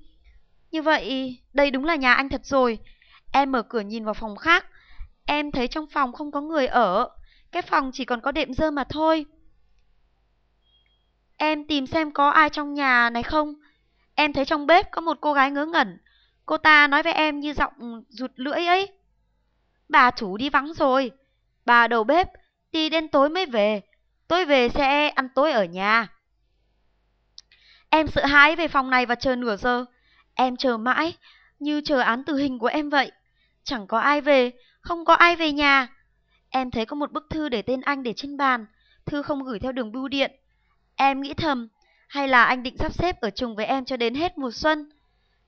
Như vậy, đây đúng là nhà anh thật rồi. Em mở cửa nhìn vào phòng khác. Em thấy trong phòng không có người ở. Cái phòng chỉ còn có đệm dơ mà thôi. Em tìm xem có ai trong nhà này không. Em thấy trong bếp có một cô gái ngớ ngẩn. Cô ta nói với em như giọng rụt lưỡi ấy. Bà chủ đi vắng rồi. Bà đầu bếp đi đến tối mới về. Tối về sẽ ăn tối ở nhà. Em sợ hãi về phòng này và chờ nửa giờ. Em chờ mãi, như chờ án tử hình của em vậy. Chẳng có ai về, không có ai về nhà. Em thấy có một bức thư để tên anh để trên bàn. Thư không gửi theo đường bưu điện. Em nghĩ thầm, hay là anh định sắp xếp ở chung với em cho đến hết mùa xuân.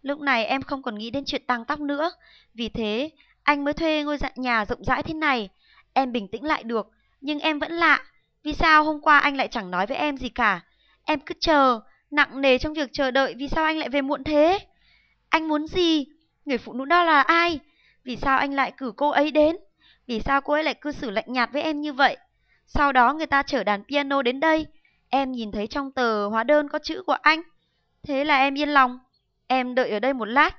Lúc này em không còn nghĩ đến chuyện tăng tóc nữa. Vì thế, anh mới thuê ngôi dạng nhà rộng rãi thế này. Em bình tĩnh lại được, nhưng em vẫn lạ. Vì sao hôm qua anh lại chẳng nói với em gì cả? Em cứ chờ, nặng nề trong việc chờ đợi vì sao anh lại về muộn thế? Anh muốn gì? Người phụ nữ đó là ai? Vì sao anh lại cử cô ấy đến? Vì sao cô ấy lại cư xử lạnh nhạt với em như vậy? Sau đó người ta chở đàn piano đến đây. Em nhìn thấy trong tờ hóa đơn có chữ của anh. Thế là em yên lòng. Em đợi ở đây một lát,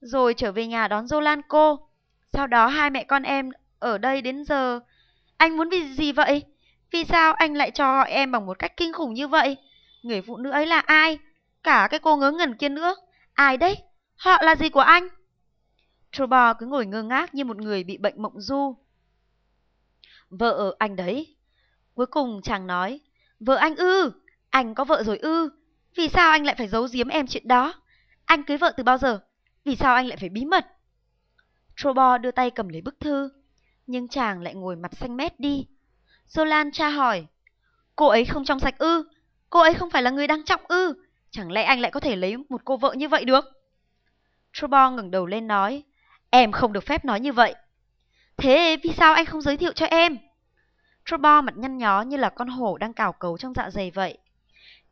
rồi trở về nhà đón Zolan cô. Sau đó hai mẹ con em ở đây đến giờ. Anh muốn vì gì vậy? Vì sao anh lại cho gọi em bằng một cách kinh khủng như vậy? Người phụ nữ ấy là ai? Cả cái cô ngớ ngẩn kia nữa. Ai đấy? Họ là gì của anh? Trobo cứ ngồi ngơ ngác như một người bị bệnh mộng du. Vợ anh đấy. Cuối cùng chàng nói, vợ anh ư, anh có vợ rồi ư. Vì sao anh lại phải giấu giếm em chuyện đó? Anh cưới vợ từ bao giờ? Vì sao anh lại phải bí mật? Trobo đưa tay cầm lấy bức thư, nhưng chàng lại ngồi mặt xanh mét đi. Solan tra hỏi, cô ấy không trong sạch ư? Cô ấy không phải là người đang trọng ư? Chẳng lẽ anh lại có thể lấy một cô vợ như vậy được? Trobo ngẩng đầu lên nói, em không được phép nói như vậy. Thế vì sao anh không giới thiệu cho em? Trobo mặt nhăn nhó như là con hổ đang cào cấu trong dạ dày vậy.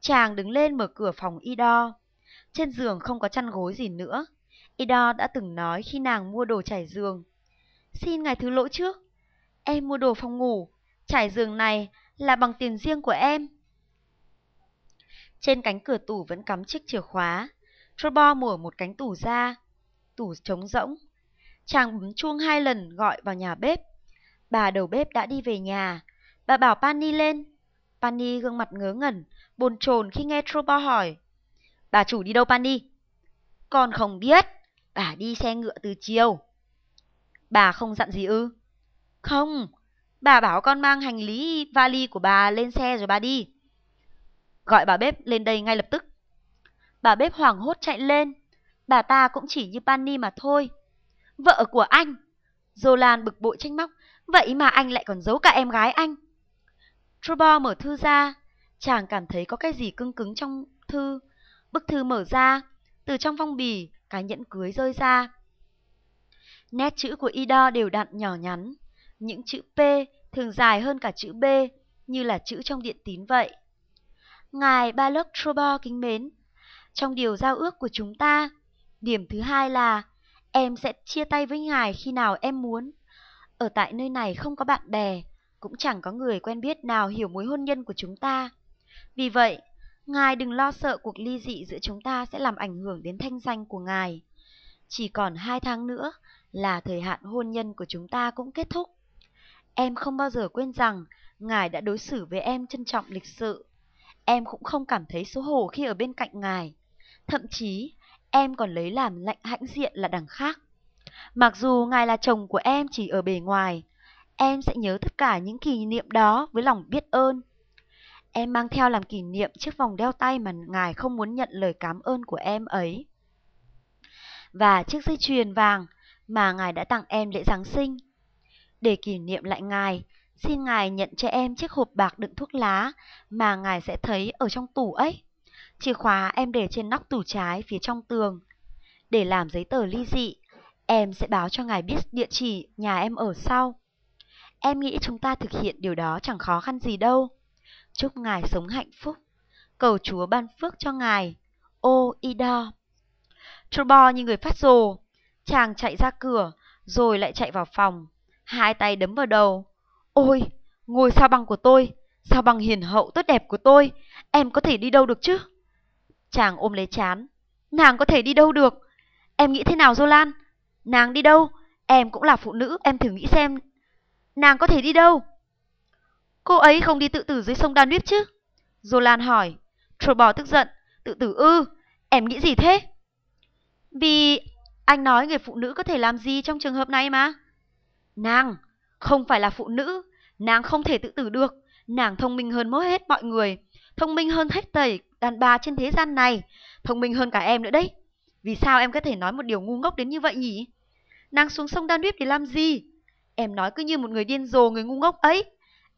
Chàng đứng lên mở cửa phòng Ido. Trên giường không có chăn gối gì nữa. Ido đã từng nói khi nàng mua đồ trải giường. Xin ngài thứ lỗi trước. Em mua đồ phòng ngủ. Trải giường này là bằng tiền riêng của em. Trên cánh cửa tủ vẫn cắm chiếc chìa khóa. Trobo mở một cánh tủ ra. Tủ trống rỗng. Chàng bấm chuông hai lần gọi vào nhà bếp. Bà đầu bếp đã đi về nhà. Bà bảo Pani lên. Pani gương mặt ngớ ngẩn, bồn chồn khi nghe Trobo hỏi. Bà chủ đi đâu Pani? Con không biết. Bà đi xe ngựa từ chiều. Bà không dặn gì ư? Không. Bà bảo con mang hành lý vali của bà lên xe rồi bà đi. Gọi bà bếp lên đây ngay lập tức. Bà bếp hoảng hốt chạy lên. Bà ta cũng chỉ như Pani mà thôi. Vợ của anh. Zolan bực bội tranh móc. Vậy mà anh lại còn giấu cả em gái anh. Trobo mở thư ra. Chàng cảm thấy có cái gì cứng cứng trong thư. Bức thư mở ra. Từ trong phong bì, cái nhẫn cưới rơi ra. Nét chữ của Ida đều đặn nhỏ nhắn. Những chữ P thường dài hơn cả chữ B, như là chữ trong điện tín vậy. Ngài Balok Trobo kính mến, trong điều giao ước của chúng ta, điểm thứ hai là em sẽ chia tay với ngài khi nào em muốn. Ở tại nơi này không có bạn bè, cũng chẳng có người quen biết nào hiểu mối hôn nhân của chúng ta. Vì vậy, ngài đừng lo sợ cuộc ly dị giữa chúng ta sẽ làm ảnh hưởng đến thanh danh của ngài. Chỉ còn hai tháng nữa là thời hạn hôn nhân của chúng ta cũng kết thúc. Em không bao giờ quên rằng ngài đã đối xử với em trân trọng lịch sự. Em cũng không cảm thấy xấu hổ khi ở bên cạnh ngài. Thậm chí, em còn lấy làm lạnh hãnh diện là đằng khác. Mặc dù ngài là chồng của em chỉ ở bề ngoài, em sẽ nhớ tất cả những kỷ niệm đó với lòng biết ơn. Em mang theo làm kỷ niệm chiếc vòng đeo tay mà ngài không muốn nhận lời cảm ơn của em ấy. Và chiếc dây chuyền vàng mà ngài đã tặng em lễ Giáng sinh. Để kỷ niệm lại ngài, xin ngài nhận cho em chiếc hộp bạc đựng thuốc lá mà ngài sẽ thấy ở trong tủ ấy. Chìa khóa em để trên nóc tủ trái phía trong tường. Để làm giấy tờ ly dị, em sẽ báo cho ngài biết địa chỉ nhà em ở sau. Em nghĩ chúng ta thực hiện điều đó chẳng khó khăn gì đâu. Chúc ngài sống hạnh phúc. Cầu Chúa ban phước cho ngài. Ô Ida. Trobo như người phát rồ. Chàng chạy ra cửa, rồi lại chạy vào phòng. Hai tay đấm vào đầu. Ôi, ngôi sao băng của tôi, sao băng hiền hậu tốt đẹp của tôi, em có thể đi đâu được chứ? Chàng ôm lấy chán. Nàng có thể đi đâu được? Em nghĩ thế nào Zolan? Nàng đi đâu? Em cũng là phụ nữ, em thử nghĩ xem. Nàng có thể đi đâu? Cô ấy không đi tự tử dưới sông Danube chứ? Jolan hỏi. Trồi tức giận. Tự tử ư? Em nghĩ gì thế? Vì anh nói người phụ nữ có thể làm gì trong trường hợp này mà. Nàng, không phải là phụ nữ. Nàng không thể tự tử được. Nàng thông minh hơn mỗi hết mọi người. Thông minh hơn hết tẩy đàn bà trên thế gian này. Thông minh hơn cả em nữa đấy. Vì sao em có thể nói một điều ngu ngốc đến như vậy nhỉ? Nàng xuống sông Danube để làm gì? Em nói cứ như một người điên rồ, người ngu ngốc ấy.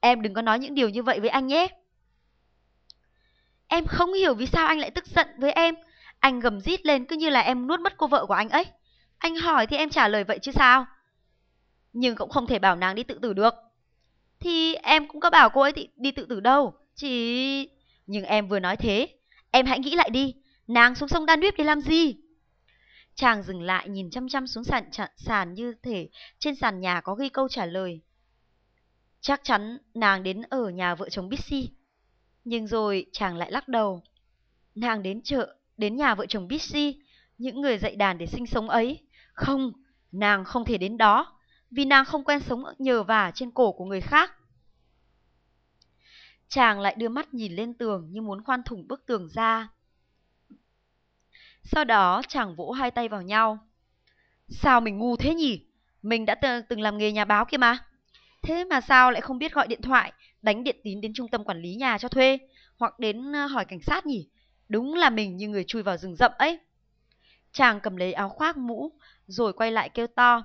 Em đừng có nói những điều như vậy với anh nhé. Em không hiểu vì sao anh lại tức giận với em. Anh gầm rít lên cứ như là em nuốt mất cô vợ của anh ấy. Anh hỏi thì em trả lời vậy chứ sao? Nhưng cũng không thể bảo nàng đi tự tử được. Thì em cũng có bảo cô ấy đi tự tử đâu. Chỉ... Nhưng em vừa nói thế. Em hãy nghĩ lại đi. Nàng xuống sông Danube để làm gì? Chàng dừng lại nhìn chăm chăm xuống sàn, sàn như thể trên sàn nhà có ghi câu trả lời. Chắc chắn nàng đến ở nhà vợ chồng Bixi. Nhưng rồi chàng lại lắc đầu. Nàng đến chợ, đến nhà vợ chồng Bixi, những người dạy đàn để sinh sống ấy. Không, nàng không thể đến đó, vì nàng không quen sống nhờ vả trên cổ của người khác. Chàng lại đưa mắt nhìn lên tường như muốn khoan thủng bức tường ra. Sau đó chàng vỗ hai tay vào nhau. Sao mình ngu thế nhỉ? Mình đã từng làm nghề nhà báo kia mà. Thế mà sao lại không biết gọi điện thoại, đánh điện tín đến trung tâm quản lý nhà cho thuê, hoặc đến ờ, hỏi cảnh sát nhỉ? Đúng là mình như người chui vào rừng rậm ấy. Chàng cầm lấy áo khoác mũ, rồi quay lại kêu to.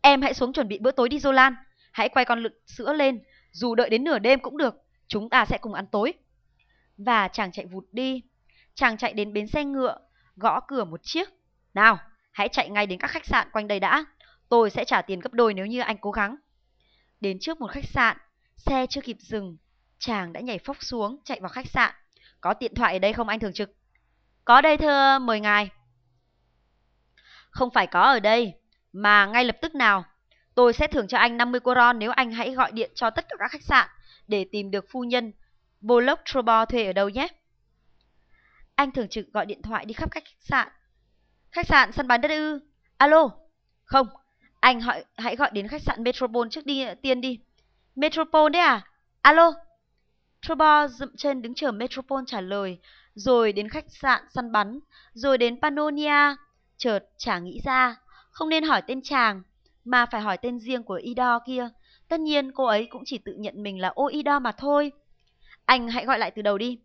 Em hãy xuống chuẩn bị bữa tối đi Zolan, Hãy quay con lợn sữa lên, dù đợi đến nửa đêm cũng được. Chúng ta sẽ cùng ăn tối. Và chàng chạy vụt đi. Chàng chạy đến bến xe ngựa, gõ cửa một chiếc. Nào, hãy chạy ngay đến các khách sạn quanh đây đã. Tôi sẽ trả tiền gấp đôi nếu như anh cố gắng. Đến trước một khách sạn, xe chưa kịp dừng, chàng đã nhảy phốc xuống, chạy vào khách sạn. Có điện thoại ở đây không anh thường trực? Có đây thưa, mời ngài. Không phải có ở đây, mà ngay lập tức nào. Tôi sẽ thưởng cho anh 50 coron nếu anh hãy gọi điện cho tất cả các khách sạn để tìm được phu nhân Bolok Trobo thuê ở đâu nhé. Anh thường trực gọi điện thoại đi khắp các khách sạn. Khách sạn săn bắn đất ư? Alo? Không, anh hỏi, hãy gọi đến khách sạn Metropole trước đi tiên đi. Metropole đấy à? Alo? Trobor dậm chân đứng chờ Metropole trả lời, rồi đến khách sạn săn bắn, rồi đến Pannonia. Chợt chả nghĩ ra, không nên hỏi tên chàng, mà phải hỏi tên riêng của Ido kia. Tất nhiên cô ấy cũng chỉ tự nhận mình là ô Ido mà thôi. Anh hãy gọi lại từ đầu đi.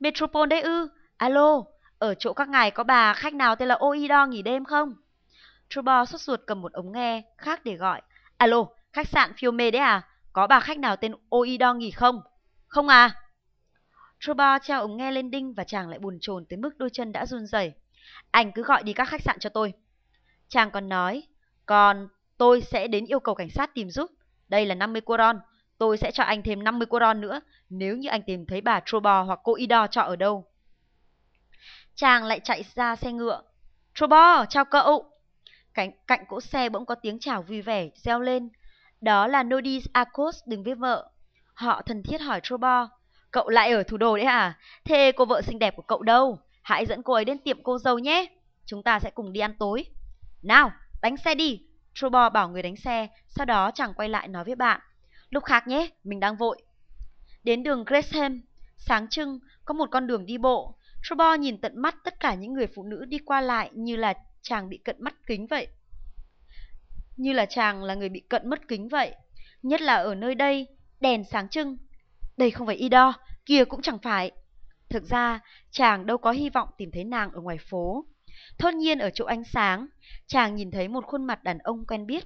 Metropole đấy ư? Alo, ở chỗ các ngài có bà khách nào tên là Oido nghỉ đêm không? Trubor sốt ruột cầm một ống nghe khác để gọi. Alo, khách sạn Fiume đấy à? Có bà khách nào tên Oido nghỉ không? Không à? Trubor treo ống nghe lên đinh và chàng lại buồn chồn tới mức đôi chân đã run rẩy. Anh cứ gọi đi các khách sạn cho tôi. Chàng còn nói, còn tôi sẽ đến yêu cầu cảnh sát tìm giúp. Đây là 50 coron. Tôi sẽ cho anh thêm 50 coron nữa nếu như anh tìm thấy bà Trubo hoặc cô Ido trọ ở đâu. Chàng lại chạy ra xe ngựa. Trobo, chào cậu. Cạnh, cạnh cỗ xe bỗng có tiếng chào vui vẻ reo lên. Đó là Nodis Akos đứng với vợ. Họ thân thiết hỏi Trobo, Cậu lại ở thủ đô đấy à? Thế cô vợ xinh đẹp của cậu đâu? Hãy dẫn cô ấy đến tiệm cô dâu nhé. Chúng ta sẽ cùng đi ăn tối. Nào, đánh xe đi. Trobo bảo người đánh xe, sau đó chàng quay lại nói với bạn. Lúc khác nhé, mình đang vội. Đến đường Gresham, sáng trưng, có một con đường đi bộ. Trobor nhìn tận mắt tất cả những người phụ nữ đi qua lại như là chàng bị cận mắt kính vậy. Như là chàng là người bị cận mất kính vậy. Nhất là ở nơi đây, đèn sáng trưng. Đây không phải Ido, kia cũng chẳng phải. Thực ra, chàng đâu có hy vọng tìm thấy nàng ở ngoài phố. Thốt nhiên ở chỗ ánh sáng, chàng nhìn thấy một khuôn mặt đàn ông quen biết.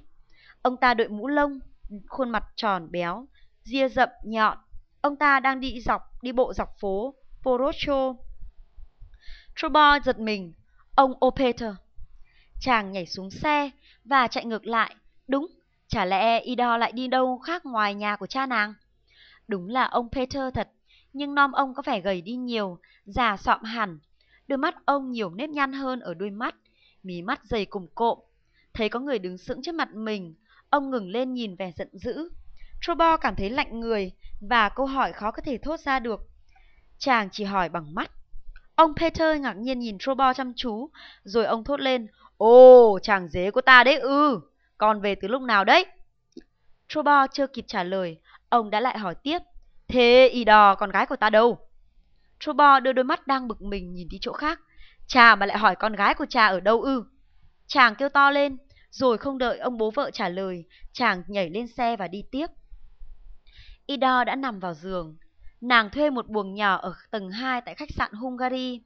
Ông ta đội mũ lông, khuôn mặt tròn béo, ria rậm nhọn. Ông ta đang đi dọc đi bộ dọc phố Porocho. Trubor giật mình, ông Opeter. Chàng nhảy xuống xe và chạy ngược lại. Đúng, chả lẽ Ido lại đi đâu khác ngoài nhà của cha nàng? Đúng là ông Peter thật, nhưng nom ông có vẻ gầy đi nhiều, già sọm hẳn. Đôi mắt ông nhiều nếp nhăn hơn ở đôi mắt, mí mắt dày cùng cộm. Thấy có người đứng sững trước mặt mình, ông ngừng lên nhìn vẻ giận dữ. Trobo cảm thấy lạnh người và câu hỏi khó có thể thốt ra được. Chàng chỉ hỏi bằng mắt. Ông Peter ngạc nhiên nhìn Trobo chăm chú, rồi ông thốt lên, Ồ, chàng dế của ta đấy ư, con về từ lúc nào đấy? Trobo chưa kịp trả lời, ông đã lại hỏi tiếp, Thế y đò con gái của ta đâu? Trobo đưa đôi mắt đang bực mình nhìn đi chỗ khác. Cha mà lại hỏi con gái của cha ở đâu ư? Chàng kêu to lên, rồi không đợi ông bố vợ trả lời, chàng nhảy lên xe và đi tiếp. Ido đã nằm vào giường. Nàng thuê một buồng nhỏ ở tầng 2 tại khách sạn Hungary.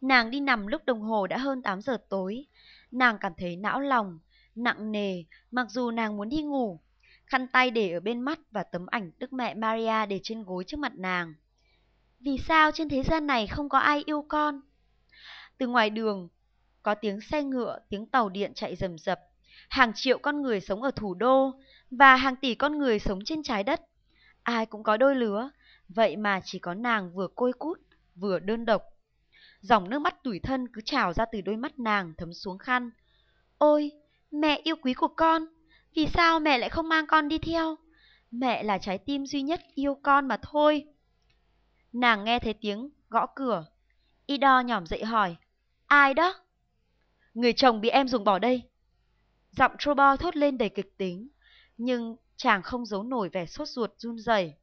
Nàng đi nằm lúc đồng hồ đã hơn 8 giờ tối. Nàng cảm thấy não lòng, nặng nề, mặc dù nàng muốn đi ngủ. Khăn tay để ở bên mắt và tấm ảnh Đức Mẹ Maria để trên gối trước mặt nàng. Vì sao trên thế gian này không có ai yêu con? Từ ngoài đường, có tiếng xe ngựa, tiếng tàu điện chạy rầm rập. Hàng triệu con người sống ở thủ đô và hàng tỷ con người sống trên trái đất. Ai cũng có đôi lứa, vậy mà chỉ có nàng vừa côi cút, vừa đơn độc. Dòng nước mắt tủi thân cứ trào ra từ đôi mắt nàng thấm xuống khăn. Ôi, mẹ yêu quý của con, vì sao mẹ lại không mang con đi theo? Mẹ là trái tim duy nhất yêu con mà thôi. Nàng nghe thấy tiếng gõ cửa. Ido nhỏm dậy hỏi. Ai đó? Người chồng bị em dùng bỏ đây. Giọng Trobo thốt lên đầy kịch tính, nhưng chàng không giấu nổi vẻ sốt ruột run rẩy.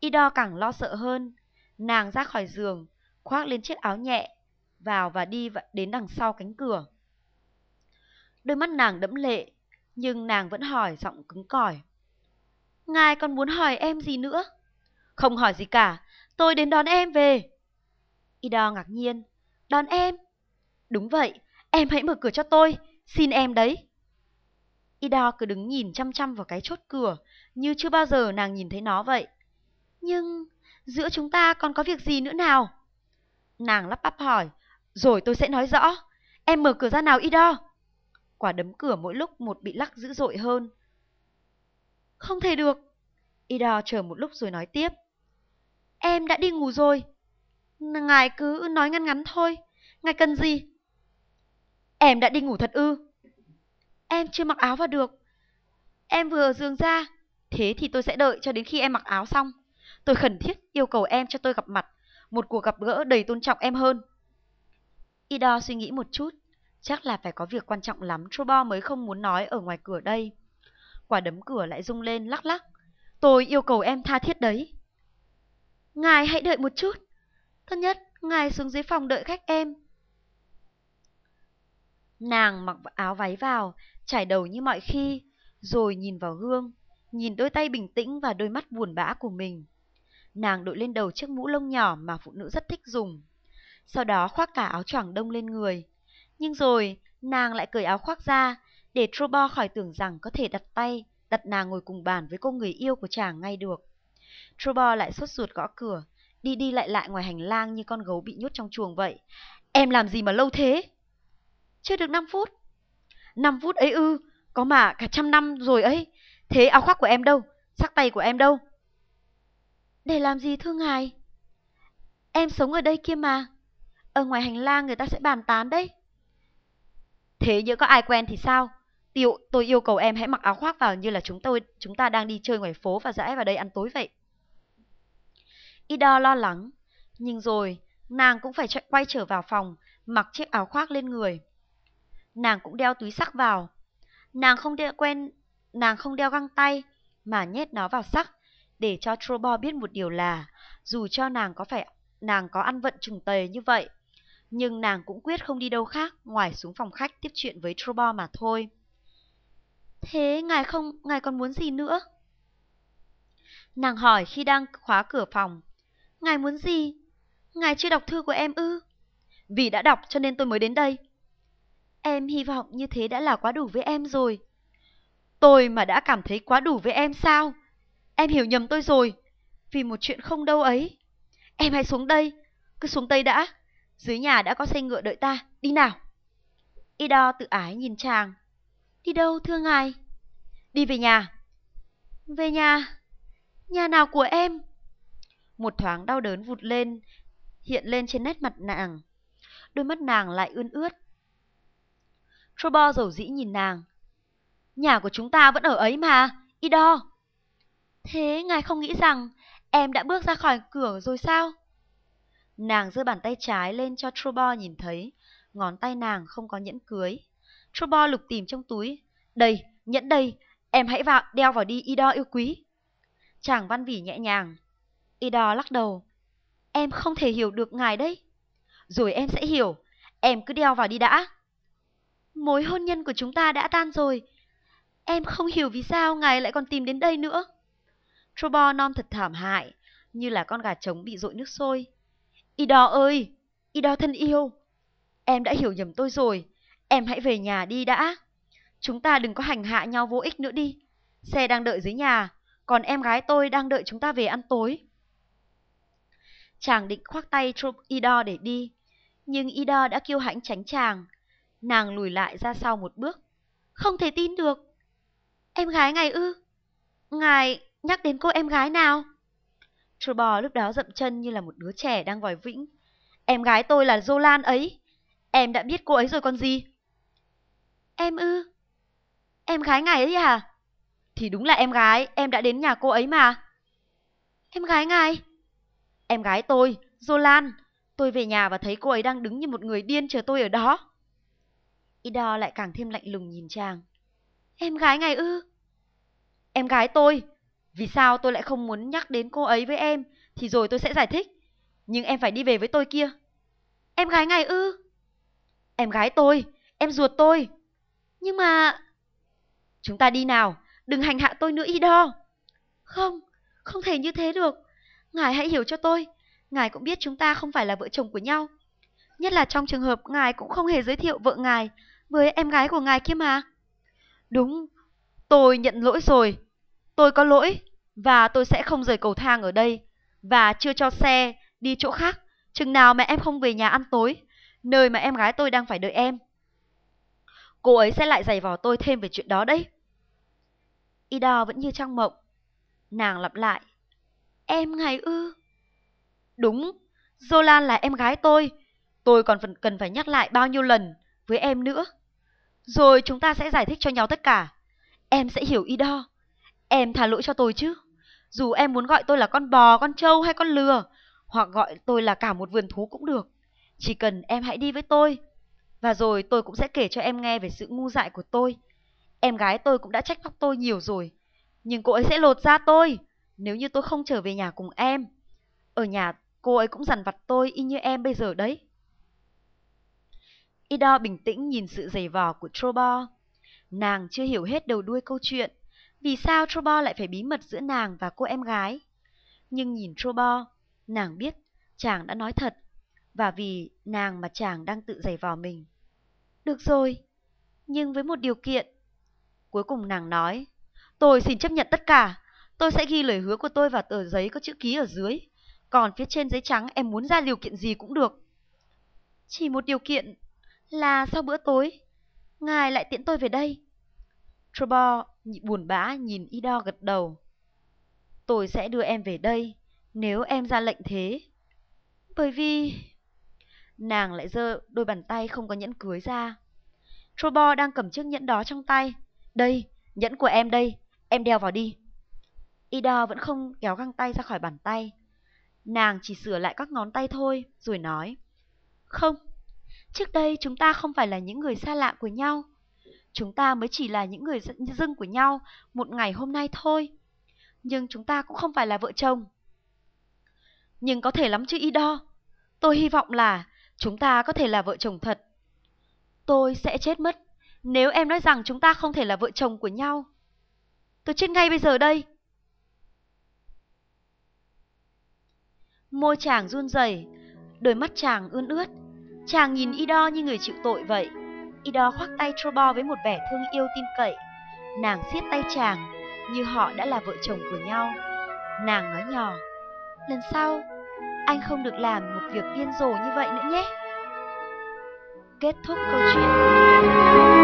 Ido càng lo sợ hơn, nàng ra khỏi giường, khoác lên chiếc áo nhẹ, vào và đi đến đằng sau cánh cửa. Đôi mắt nàng đẫm lệ, nhưng nàng vẫn hỏi giọng cứng cỏi. Ngài còn muốn hỏi em gì nữa? Không hỏi gì cả, tôi đến đón em về. Ido ngạc nhiên, đón em? Đúng vậy, em hãy mở cửa cho tôi, xin em đấy. Ida cứ đứng nhìn chăm chăm vào cái chốt cửa, như chưa bao giờ nàng nhìn thấy nó vậy. Nhưng giữa chúng ta còn có việc gì nữa nào? Nàng lắp bắp hỏi, rồi tôi sẽ nói rõ. Em mở cửa ra nào Ido. Quả đấm cửa mỗi lúc một bị lắc dữ dội hơn. Không thể được. Ido chờ một lúc rồi nói tiếp. Em đã đi ngủ rồi. Ngài cứ nói ngắn ngắn thôi. Ngài cần gì? Em đã đi ngủ thật ư? Em chưa mặc áo vào được. Em vừa ở giường ra. Thế thì tôi sẽ đợi cho đến khi em mặc áo xong. Tôi khẩn thiết yêu cầu em cho tôi gặp mặt. Một cuộc gặp gỡ đầy tôn trọng em hơn. Ido suy nghĩ một chút. Chắc là phải có việc quan trọng lắm Trubo mới không muốn nói ở ngoài cửa đây. Quả đấm cửa lại rung lên lắc lắc. Tôi yêu cầu em tha thiết đấy. Ngài hãy đợi một chút. Thân nhất, ngài xuống dưới phòng đợi khách em. Nàng mặc áo váy vào, trải đầu như mọi khi, rồi nhìn vào gương, nhìn đôi tay bình tĩnh và đôi mắt buồn bã của mình. Nàng đội lên đầu chiếc mũ lông nhỏ mà phụ nữ rất thích dùng. Sau đó khoác cả áo choàng đông lên người. Nhưng rồi, nàng lại cởi áo khoác ra, để Trobo khỏi tưởng rằng có thể đặt tay, đặt nàng ngồi cùng bàn với cô người yêu của chàng ngay được. Trobo lại sốt ruột gõ cửa, đi đi lại lại ngoài hành lang như con gấu bị nhốt trong chuồng vậy. Em làm gì mà lâu thế? Chưa được 5 phút. 5 phút ấy ư, có mà cả trăm năm rồi ấy. Thế áo khoác của em đâu? Sắc tay của em đâu? Để làm gì thưa ngài? Em sống ở đây kia mà. Ở ngoài hành lang người ta sẽ bàn tán đấy. Thế nhỡ có ai quen thì sao? tiểu tôi yêu cầu em hãy mặc áo khoác vào như là chúng tôi chúng ta đang đi chơi ngoài phố và rẽ vào đây ăn tối vậy. Ida lo lắng, nhưng rồi nàng cũng phải chạy quay trở vào phòng, mặc chiếc áo khoác lên người. Nàng cũng đeo túi sắc vào. Nàng không đeo quen, nàng không đeo găng tay mà nhét nó vào sắc để cho Trobo biết một điều là dù cho nàng có phải nàng có ăn vận trùng tề như vậy, nhưng nàng cũng quyết không đi đâu khác ngoài xuống phòng khách tiếp chuyện với Trobo mà thôi. Thế ngài không, ngài còn muốn gì nữa? Nàng hỏi khi đang khóa cửa phòng. Ngài muốn gì? Ngài chưa đọc thư của em ư? Vì đã đọc cho nên tôi mới đến đây. Em hy vọng như thế đã là quá đủ với em rồi. Tôi mà đã cảm thấy quá đủ với em sao? Em hiểu nhầm tôi rồi. Vì một chuyện không đâu ấy. Em hãy xuống đây. Cứ xuống đây đã. Dưới nhà đã có xe ngựa đợi ta. Đi nào. Ido tự ái nhìn chàng. Đi đâu thưa ngài? Đi về nhà. Về nhà? Nhà nào của em? Một thoáng đau đớn vụt lên, hiện lên trên nét mặt nàng. Đôi mắt nàng lại ươn ướt. Trobo dầu dĩ nhìn nàng. Nhà của chúng ta vẫn ở ấy mà, Ido. Thế ngài không nghĩ rằng em đã bước ra khỏi cửa rồi sao? Nàng giơ bàn tay trái lên cho Trobo nhìn thấy, ngón tay nàng không có nhẫn cưới. Trobo lục tìm trong túi. Đây, nhẫn đây, em hãy vào đeo vào đi Ido yêu quý. Chàng văn vỉ nhẹ nhàng. Ido lắc đầu. Em không thể hiểu được ngài đấy. Rồi em sẽ hiểu, em cứ đeo vào đi đã. Mối hôn nhân của chúng ta đã tan rồi. Em không hiểu vì sao ngài lại còn tìm đến đây nữa. Trobo non thật thảm hại, như là con gà trống bị dội nước sôi. Ido ơi, Ido thân yêu, em đã hiểu nhầm tôi rồi, em hãy về nhà đi đã. Chúng ta đừng có hành hạ nhau vô ích nữa đi. Xe đang đợi dưới nhà, còn em gái tôi đang đợi chúng ta về ăn tối. Chàng định khoác tay Trop Ido để đi, nhưng Ido đã kiêu hãnh tránh chàng. Nàng lùi lại ra sau một bước. Không thể tin được. Em gái ngài ư? Ngài nhắc đến cô em gái nào? Chùa bò lúc đó dậm chân như là một đứa trẻ đang vòi vĩnh. Em gái tôi là Jolan ấy. Em đã biết cô ấy rồi còn gì? Em ư? Em gái ngài ấy à? Thì đúng là em gái, em đã đến nhà cô ấy mà. Em gái ngài? Em gái tôi, Jolan. Tôi về nhà và thấy cô ấy đang đứng như một người điên chờ tôi ở đó. Ida lại càng thêm lạnh lùng nhìn chàng. Em gái ngài ư? Em gái tôi, vì sao tôi lại không muốn nhắc đến cô ấy với em? Thì rồi tôi sẽ giải thích. Nhưng em phải đi về với tôi kia. Em gái ngài ư? Em gái tôi, Em ruột tôi. Nhưng mà Chúng ta đi nào, Đừng hành hạ tôi nữa, y đo. Không Không thể như thế được. Ngài hãy hiểu cho tôi. Ngài cũng biết chúng ta không phải là vợ chồng của nhau. Nhất là trong trường hợp ngài cũng không hề giới thiệu vợ ngài Với em gái của ngài kia mà. Đúng, Tôi nhận lỗi rồi. Tôi có lỗi và tôi sẽ không rời cầu thang ở đây và chưa cho xe đi chỗ khác Chừng nào mà em không về nhà ăn tối, nơi mà em gái tôi đang phải đợi em. Cô ấy sẽ lại giày vò tôi thêm về chuyện đó đấy. Ida vẫn như trong mộng. Nàng lặp lại. Em ngày ư? Đúng, Zolan là em gái tôi. Tôi còn phần cần phải nhắc lại bao nhiêu lần với em nữa. Rồi chúng ta sẽ giải thích cho nhau tất cả. Em sẽ hiểu Ida. Em tha lỗi cho tôi chứ. Dù em muốn gọi tôi là con bò, con trâu hay con lừa, hoặc gọi tôi là cả một vườn thú cũng được. Chỉ cần em hãy đi với tôi. Và rồi tôi cũng sẽ kể cho em nghe về sự ngu dại của tôi. Em gái tôi cũng đã trách móc tôi nhiều rồi. Nhưng cô ấy sẽ lột ra tôi nếu như tôi không trở về nhà cùng em. Ở nhà cô ấy cũng dằn vặt tôi y như em bây giờ đấy. Ida bình tĩnh nhìn sự giày vò của Trobo. Nàng chưa hiểu hết đầu đuôi câu chuyện. Vì sao Trobo lại phải bí mật giữa nàng và cô em gái? Nhưng nhìn Trobo, nàng biết chàng đã nói thật. Và vì nàng mà chàng đang tự giày vò mình. Được rồi, nhưng với một điều kiện. Cuối cùng nàng nói, tôi xin chấp nhận tất cả. Tôi sẽ ghi lời hứa của tôi vào tờ giấy có chữ ký ở dưới. Còn phía trên giấy trắng em muốn ra điều kiện gì cũng được. Chỉ một điều kiện là sau bữa tối, ngài lại tiễn tôi về đây. Trobo buồn bã nhìn Ido gật đầu. Tôi sẽ đưa em về đây nếu em ra lệnh thế. Bởi vì... Nàng lại giơ đôi bàn tay không có nhẫn cưới ra. Trobo đang cầm chiếc nhẫn đó trong tay. Đây, nhẫn của em đây, em đeo vào đi. Ida vẫn không kéo găng tay ra khỏi bàn tay. Nàng chỉ sửa lại các ngón tay thôi, rồi nói. Không, trước đây chúng ta không phải là những người xa lạ của nhau. Chúng ta mới chỉ là những người dưng của nhau một ngày hôm nay thôi. Nhưng chúng ta cũng không phải là vợ chồng. Nhưng có thể lắm chứ Ida. Tôi hy vọng là chúng ta có thể là vợ chồng thật. Tôi sẽ chết mất nếu em nói rằng chúng ta không thể là vợ chồng của nhau. Tôi chết ngay bây giờ đây. Môi chàng run rẩy, đôi mắt chàng ươn ướt. Chàng nhìn Ido như người chịu tội vậy. Ido khoác tay Trobo với một vẻ thương yêu tin cậy. Nàng siết tay chàng như họ đã là vợ chồng của nhau. Nàng nói nhỏ, lần sau anh không được làm một việc điên rồ như vậy nữa nhé. Kết thúc câu chuyện.